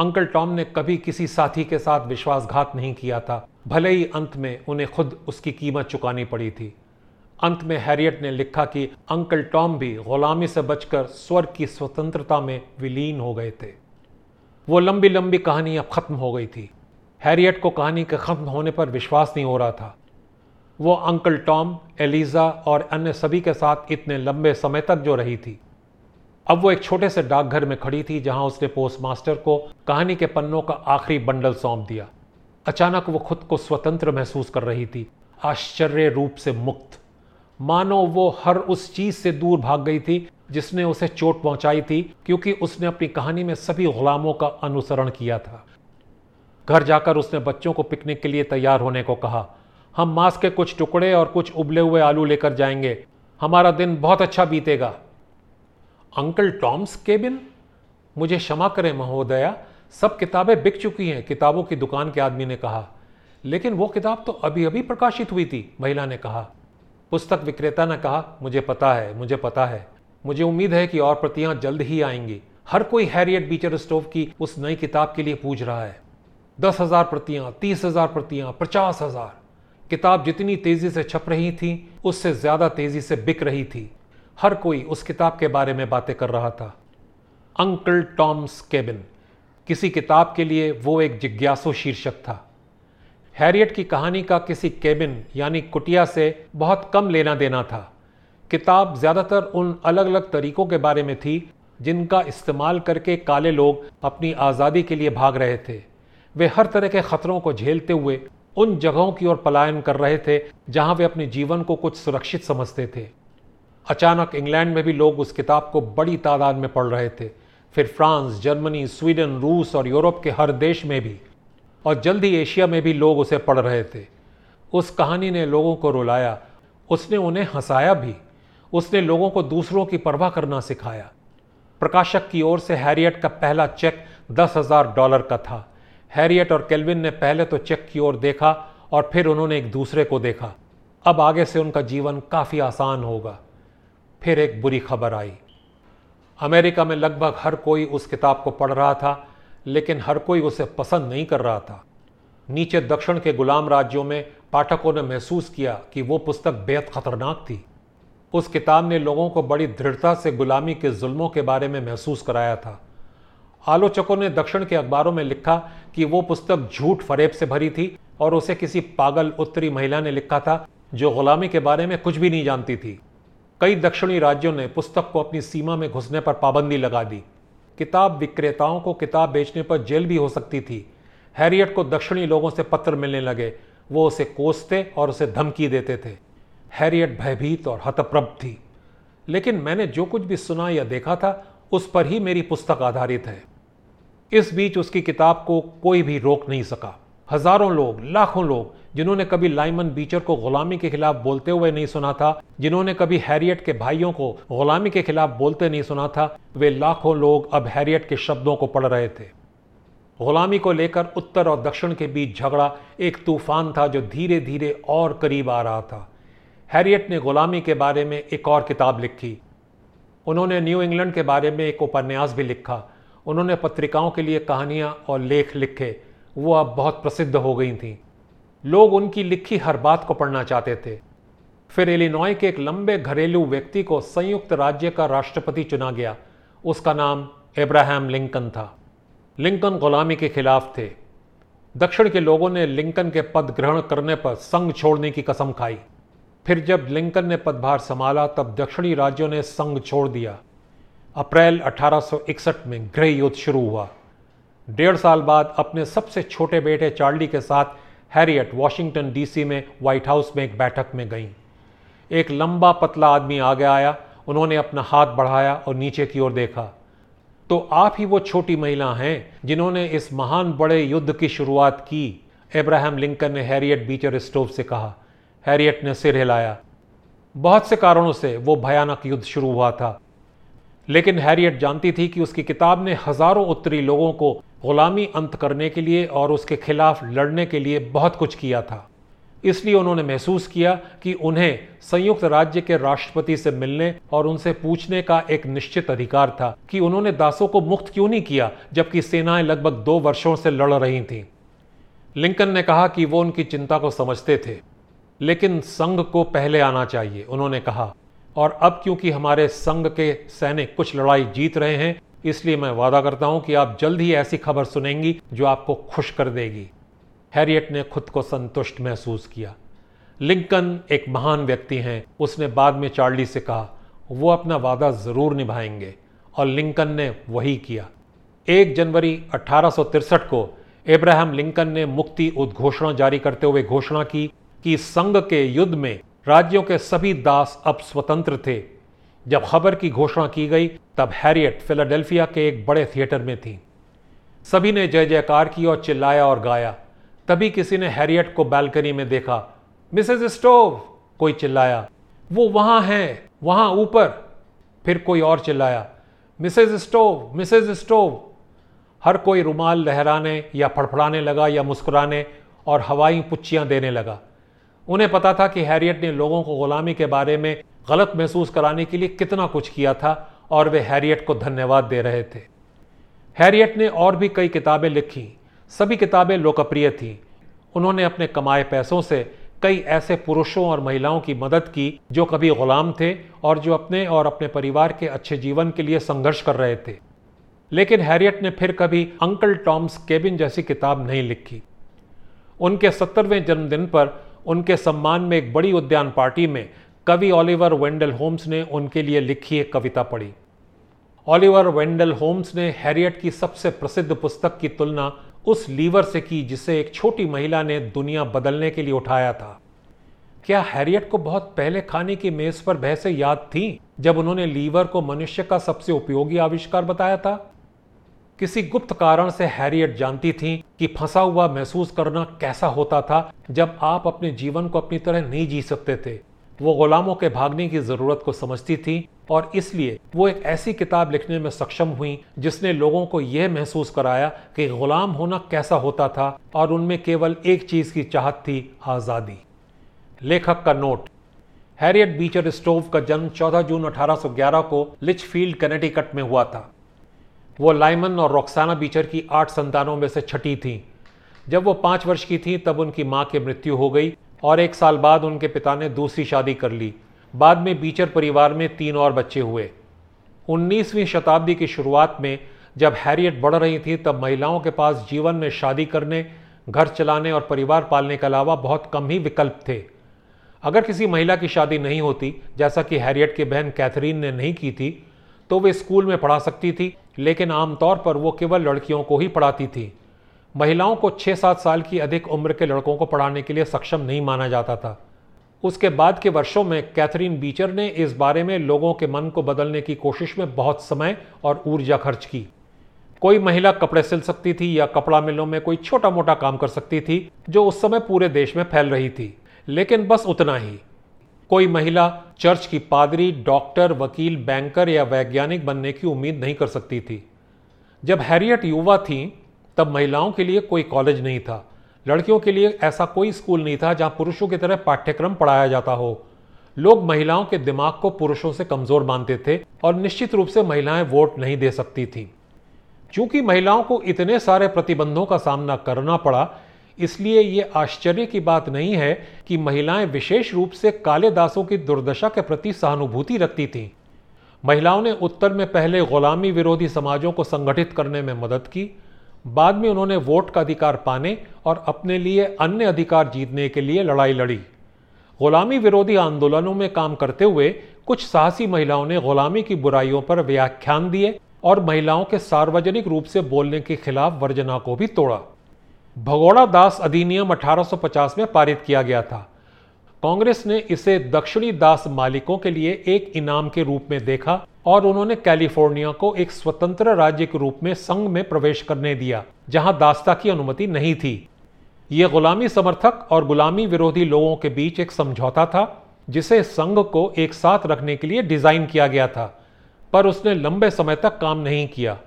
अंकल टॉम ने कभी किसी साथी के साथ विश्वासघात नहीं किया था। भले ही अंत में उन्हें खुद उसकी कीमत चुकानी पड़ी थी। अंत में हैरियट ने लिखा कि अंकल टॉम भी गुलामी से बचकर स्वर्ग की स्वतंत्रता में विलीन हो गए थे। वो लंबी लंबी कहानी अब खत्म हो गई थी। हैरियट को कहानी के खत्म होने पर विश्वास नहीं हो रहा था। वो अंकल टॉम, एलिजा और अन्य सभी के साथ इतने लंबे समय तक जो रही थी। अब वो एक छोटे से डाकघर में खड़ी थी, जहाँ उसने पोस्टमास्टर को कहानी के पन्नों का आखिरी बंडल सौंप दिया। अचानक वो खुद को स्वतंत्र महसूस कर रही थी, आश्चर्य रूप से मुक्त। मानो वो हर उस चीज़ से दूर भाग गई थी, जिसने उसे चोट पहुंचाई थी, क्योंकि उसने अपनी कहानी में सभी गुलामों का अनुसरण किया था। घर जाकर उसने बच्चों को पिकनिक के लिए तैयार होने को कहा। हम मांस के कुछ टुकड़े और कुछ उबले हुए आलू लेकर जाएँगे। हमारा दिन बहुत अच्छा बीतेगा। Uncle Tom's cabin? मुझे क्षमा करें महोदया, सब किताबें बिक चुकी हैं, किताबों की दुकान के आदमी ने कहा। लेकिन वो किताब तो अभी अभी प्रकाशित हुई थी, महिला ने कहा। पुस्तक विक्रेता ने कहा, मुझे पता है, मुझे पता है। मुझे उम्मीद है कि और प्रतियाँ जल्द ही आएँगी। हर कोई हैरियट बीचर स्टोव की उस नई किताब के लिए पूछ रहा है। दस हज़ार प्रतियाँ, तीस हज़ार प्रतियाँ, पचास हज़ार। किताब जितनी तेज़ी से छप रही थी, उससे ज़्यादा तेज़ी से बिक रही थी। हर कोई उस किताब के बारे में बातें कर रहा था। Uncle Tom's cabin. किसी किताब के लिए वो एक जिज्ञासु शीर्षक था। हैरियट की कहानी का किसी केबिन, यानी कुटिया से बहुत कम लेना देना था। किताब ज़्यादातर उन अलग अलग तरीकों के बारे में थी, जिनका इस्तेमाल करके काले लोग अपनी आज़ादी के लिए भाग रहे थे। वे हर तरह के ख़तरों को झेलते हुए उन जगहों की ओर पलायन कर रहे थे जहाँ वे अपने जीवन को कुछ सुरक्षित समझते थे। अचानक इंग्लैंड में भी लोग उस किताब को बड़ी तादाद में पढ़ रहे थे। फिर फ्रांस, जर्मनी, स्वीडन, रूस और यूरोप के हर देश में भी और जल्द ही एशिया में भी लोग उसे पढ़ रहे थे। उस कहानी ने लोगों को रुलाया, उसने उन्हें हंसाया भी, उसने लोगों को दूसरों की परवाह करना सिखाया। प्रकाशक की ओर से हैरियट का पहला चेक दस हज़ार डॉलर का था। हैरियट और केल्विन ने पहले तो चेक की ओर देखा और फिर उन्होंने एक दूसरे को देखा। अब आगे से उनका जीवन काफ़ी आसान होगा। फिर एक बुरी खबर आई। अमेरिका में लगभग हर कोई उस किताब को पढ़ रहा था, लेकिन हर कोई उसे पसंद नहीं कर रहा था। नीचे दक्षिण के गुलाम राज्यों में पाठकों ने महसूस किया कि वो पुस्तक बेहद खतरनाक थी। उस किताब ने लोगों को बड़ी दृढ़ता से गुलामी के जुल्मों के बारे में महसूस कराया था। आलोचकों ने दक्षिण के अखबारों में लिखा कि वो पुस्तक झूठ फरेब से भरी थी और उसे किसी पागल उत्तरी महिला ने लिखा था, जो गुलामी के बारे में कुछ भी नहीं जानती थी। कई दक्षिणी राज्यों ने पुस्तक को अपनी सीमा में घुसने पर पाबंदी लगा दी। किताब विक्रेताओं को किताब बेचने पर जेल भी हो सकती थी। हैरियट को दक्षिणी लोगों से पत्र मिलने लगे। वो उसे कोसते और उसे धमकी देते थे। हैरियट भयभीत और हतप्रभ थी। लेकिन मैंने जो कुछ भी सुना या देखा था, उस पर ही मेरी पुस्तक आधारित है। इस बीच उसकी किताब को कोई भी रोक नहीं सका। हज़ारों लोग, लाखों लोग, जिन्होंने कभी लाइमन बीचर को गुलामी के खिलाफ बोलते हुए नहीं सुना था, जिन्होंने कभी हैरियट के भाइयों को गुलामी के खिलाफ बोलते नहीं सुना था, वे लाखों लोग अब हैरियट के शब्दों को पढ़ रहे थे। गुलामी को लेकर उत्तर और दक्षिण के बीच झगड़ा एक तूफ़ान था जो धीरे धीरे और करीब आ रहा था। हैरियट ने गुलामी के बारे में एक और किताब लिखी। उन्होंने न्यू इंग्लैंड के बारे में एक उपन्यास भी लिखा। उन्होंने पत्रिकाओं के लिए कहानियाँ और लेख लिखे, वो अब बहुत प्रसिद्ध हो गई थीं। लोग उनकी लिखी हर बात को पढ़ना चाहते थे। फिर इलिनॉय के एक लंबे घरेलू व्यक्ति को संयुक्त राज्य का राष्ट्रपति चुना गया। उसका नाम एब्राहम लिंकन था। लिंकन गुलामी के खिलाफ थे। दक्षिण के लोगों ने लिंकन के पद ग्रहण करने पर संघ छोड़ने की कसम खाई। फिर जब लिंकन ने पदभार संभाला, तब दक्षिणी राज्यों ने संघ छोड़ दिया। अप्रैल 1861 में गृह युद्ध शुरू हुआ। डेढ़ साल बाद अपने सबसे छोटे बेटे चार्ली के साथ हैरियट, वॉशिंगटन डीसी में व्हाइट हाउस में एक बैठक में गईं। एक लंबा पतला आदमी आगे आया, उन्होंने अपना हाथ बढ़ाया और नीचे की ओर देखा। तो आप ही वो छोटी महिला हैं जिन्होंने इस महान बड़े युद्ध की शुरुआत की, एब्राहम लिंकन ने हैरियट बीचर स्टोव से कहा। हैरियट ने सिर हिलाया। बहुत से कारणों से वो भयानक युद्ध शुरू हुआ था। लेकिन हैरियट जानती थी कि उसकी किताब ने हज़ारों उत्तरी लोगों को गुलामी अंत करने के लिए और उसके खिलाफ लड़ने के लिए बहुत कुछ किया था। इसलिए उन्होंने महसूस किया कि उन्हें संयुक्त राज्य के राष्ट्रपति से मिलने और उनसे पूछने का एक निश्चित अधिकार था कि उन्होंने दासों को मुक्त क्यों नहीं किया, जबकि सेनाएँ लगभग दो वर्षों से लड़ रही थीं। लिंकन ने कहा कि वो उनकी चिंता को समझते थे, लेकिन संघ को पहले आना चाहिए, उन्होंने कहा। और अब क्योंकि हमारे संघ के सैनिक कुछ लड़ाई जीत रहे हैं, इसलिए मैं वादा करता हूँ कि आप जल्द ही ऐसी खबर सुनेंगी जो आपको खुश कर देगी। हैरियट ने खुद को संतुष्ट महसूस किया। लिंकन एक महान व्यक्ति हैं, उसने बाद में चार्ली से कहा, वो अपना वादा ज़रूर निभाएँगे। और लिंकन ने वही किया। एक जनवरी अठारह को एब्राहम लिंकन ने मुक्ति उद्घोषणा जारी करते हुए घोषणा की कि संघ के युद्ध में राज्यों के सभी दास अब स्वतंत्र थे। जब खबर की घोषणा की गई, तब हैरियट फिलाडेल्फिया के एक बड़े थिएटर में थी। सभी ने जय जयकार की और चिल्लाया और गाया। तभी किसी ने हैरियट को बालकनी में देखा। Mrs Stowe! कोई चिल्लाया। वो वहाँ है, वहाँ ऊपर। फिर कोई और चिल्लाया। Mrs Stowe Mrs Stowe! हर कोई रुमाल लहराने या फड़फड़ाने लगा या मुस्कुराने और हवाई पुच्चियाँ देने लगा। उन्हें पता था कि हैरियट ने लोगों को गुलामी के बारे में गलत महसूस कराने के लिए कितना कुछ किया था और वे हैरियट को धन्यवाद दे रहे थे। हैरियट ने और भी कई किताबें लिखी। सभी किताबें लोकप्रिय थीं। उन्होंने अपने कमाए पैसों से कई ऐसे पुरुषों और महिलाओं की मदद की जो कभी गुलाम थे और जो अपने और अपने परिवार के अच्छे जीवन के लिए संघर्ष कर रहे थे। लेकिन हैरियट ने फिर कभी अंकल टॉम्स केबिन जैसी किताब नहीं लिखी। उनके सत्तरवें जन्मदिन पर उनके सम्मान में एक बड़ी उद्यान पार्टी में कवि ऑलिवर वेंडल होम्स ने उनके लिए लिखी एक कविता पढ़ी। ऑलिवर वेंडल होम्स ने हैरियट की सबसे प्रसिद्ध पुस्तक की तुलना उस लीवर से की, जिसे एक छोटी महिला ने दुनिया बदलने के लिए उठाया था। क्या हैरियट को बहुत पहले खाने की मेज पर बहसें याद थी, जब उन्होंने लीवर को मनुष्य का सबसे उपयोगी आविष्कार बताया था? किसी गुप्त कारण से हैरियट जानती थी कि फंसा हुआ महसूस करना कैसा होता था जब आप अपने जीवन को अपनी तरह नहीं जी सकते थे। वो गुलामों के भागने की ज़रूरत को समझती थी और इसलिए वो एक ऐसी किताब लिखने में सक्षम हुई जिसने लोगों को यह महसूस कराया कि गुलाम होना कैसा होता था और उनमें केवल एक चीज़ की चाहत थी, आज़ादी। लेखक का नोट। हैरियट बीचर स्टोव का जन्म 14 जून 1811 को लिचफील्ड, कनेटिकट में हुआ था। वो लाइमन और रॉक्साना बीचर की आठ संतानों में से छठी थी। जब वो पाँच वर्ष की थी, तब उनकी माँ की मृत्यु हो गई और एक साल बाद उनके पिता ने दूसरी शादी कर ली। बाद में बीचर परिवार में तीन और बच्चे हुए। 19वीं शताब्दी की शुरुआत में जब हैरियट बढ़ रही थी, तब महिलाओं के पास जीवन में शादी करने, घर चलाने और परिवार पालने के अलावा बहुत कम ही विकल्प थे। अगर किसी महिला की शादी नहीं होती, जैसा कि हैरियट की बहन कैथरीन ने नहीं की थी तो वे स्कूल में पढ़ा सकती थी, लेकिन आमतौर पर वो केवल लड़कियों को ही पढ़ाती थी। महिलाओं को छः सात साल की अधिक उम्र के लड़कों को पढ़ाने के लिए सक्षम नहीं माना जाता था। उसके बाद के वर्षों में कैथरीन बीचर ने इस बारे में लोगों के मन को बदलने की कोशिश में बहुत समय और ऊर्जा खर्च की। कोई महिला कपड़े सिल सकती थी या कपड़ा मिलों में कोई छोटा मोटा काम कर सकती थी, जो उस समय पूरे देश में फैल रही थी। लेकिन बस उतना ही। कोई महिला चर्च की पादरी, डॉक्टर, वकील, बैंकर या वैज्ञानिक बनने की उम्मीद नहीं कर सकती थी। जब हैरियट युवा थी, तब महिलाओं के लिए कोई कॉलेज नहीं था। लड़कियों के लिए ऐसा कोई स्कूल नहीं था जहाँ पुरुषों की तरह पाठ्यक्रम पढ़ाया जाता हो। लोग महिलाओं के दिमाग को पुरुषों से कमज़ोर मानते थे और निश्चित रूप से महिलाएँ वोट नहीं दे सकती थी। चूँकि महिलाओं को इतने सारे प्रतिबंधों का सामना करना पड़ा इसलिए ये आश्चर्य की बात नहीं है कि महिलाएँ विशेष रूप से काले दासों की दुर्दशा के प्रति सहानुभूति रखती थीं। महिलाओं ने उत्तर में पहले गुलामी विरोधी समाजों को संगठित करने में मदद की, बाद में उन्होंने वोट का अधिकार पाने और अपने लिए अन्य अधिकार जीतने के लिए लड़ाई लड़ी। गुलामी विरोधी आंदोलनों में काम करते हुए कुछ साहसी महिलाओं ने गुलामी की बुराइयों पर व्याख्यान दिए और महिलाओं के सार्वजनिक रूप से बोलने के खिलाफ वर्जना को भी तोड़ा। भगोड़ा दास अधिनियम 1850 में पारित किया गया था। कांग्रेस ने इसे दक्षिणी दास मालिकों के लिए एक इनाम के रूप में देखा और उन्होंने कैलिफ़ोर्निया को एक स्वतंत्र राज्य के रूप में संघ में प्रवेश करने दिया, जहाँ दास्ता की अनुमति नहीं थी। यह गुलामी समर्थक और गुलामी विरोधी लोगों के बीच एक समझौता था, जिसे संघ को एक साथ रखने के लिए डिज़ाइन किया गया था, पर उसने लंबे समय तक काम नहीं किया।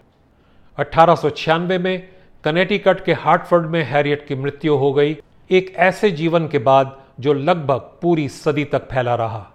अठारह में कनेटिकट के हार्टफर्ड में हैरियट की मृत्यु हो गई। एक ऐसे जीवन के बाद जो लगभग पूरी सदी तक फैला रहा।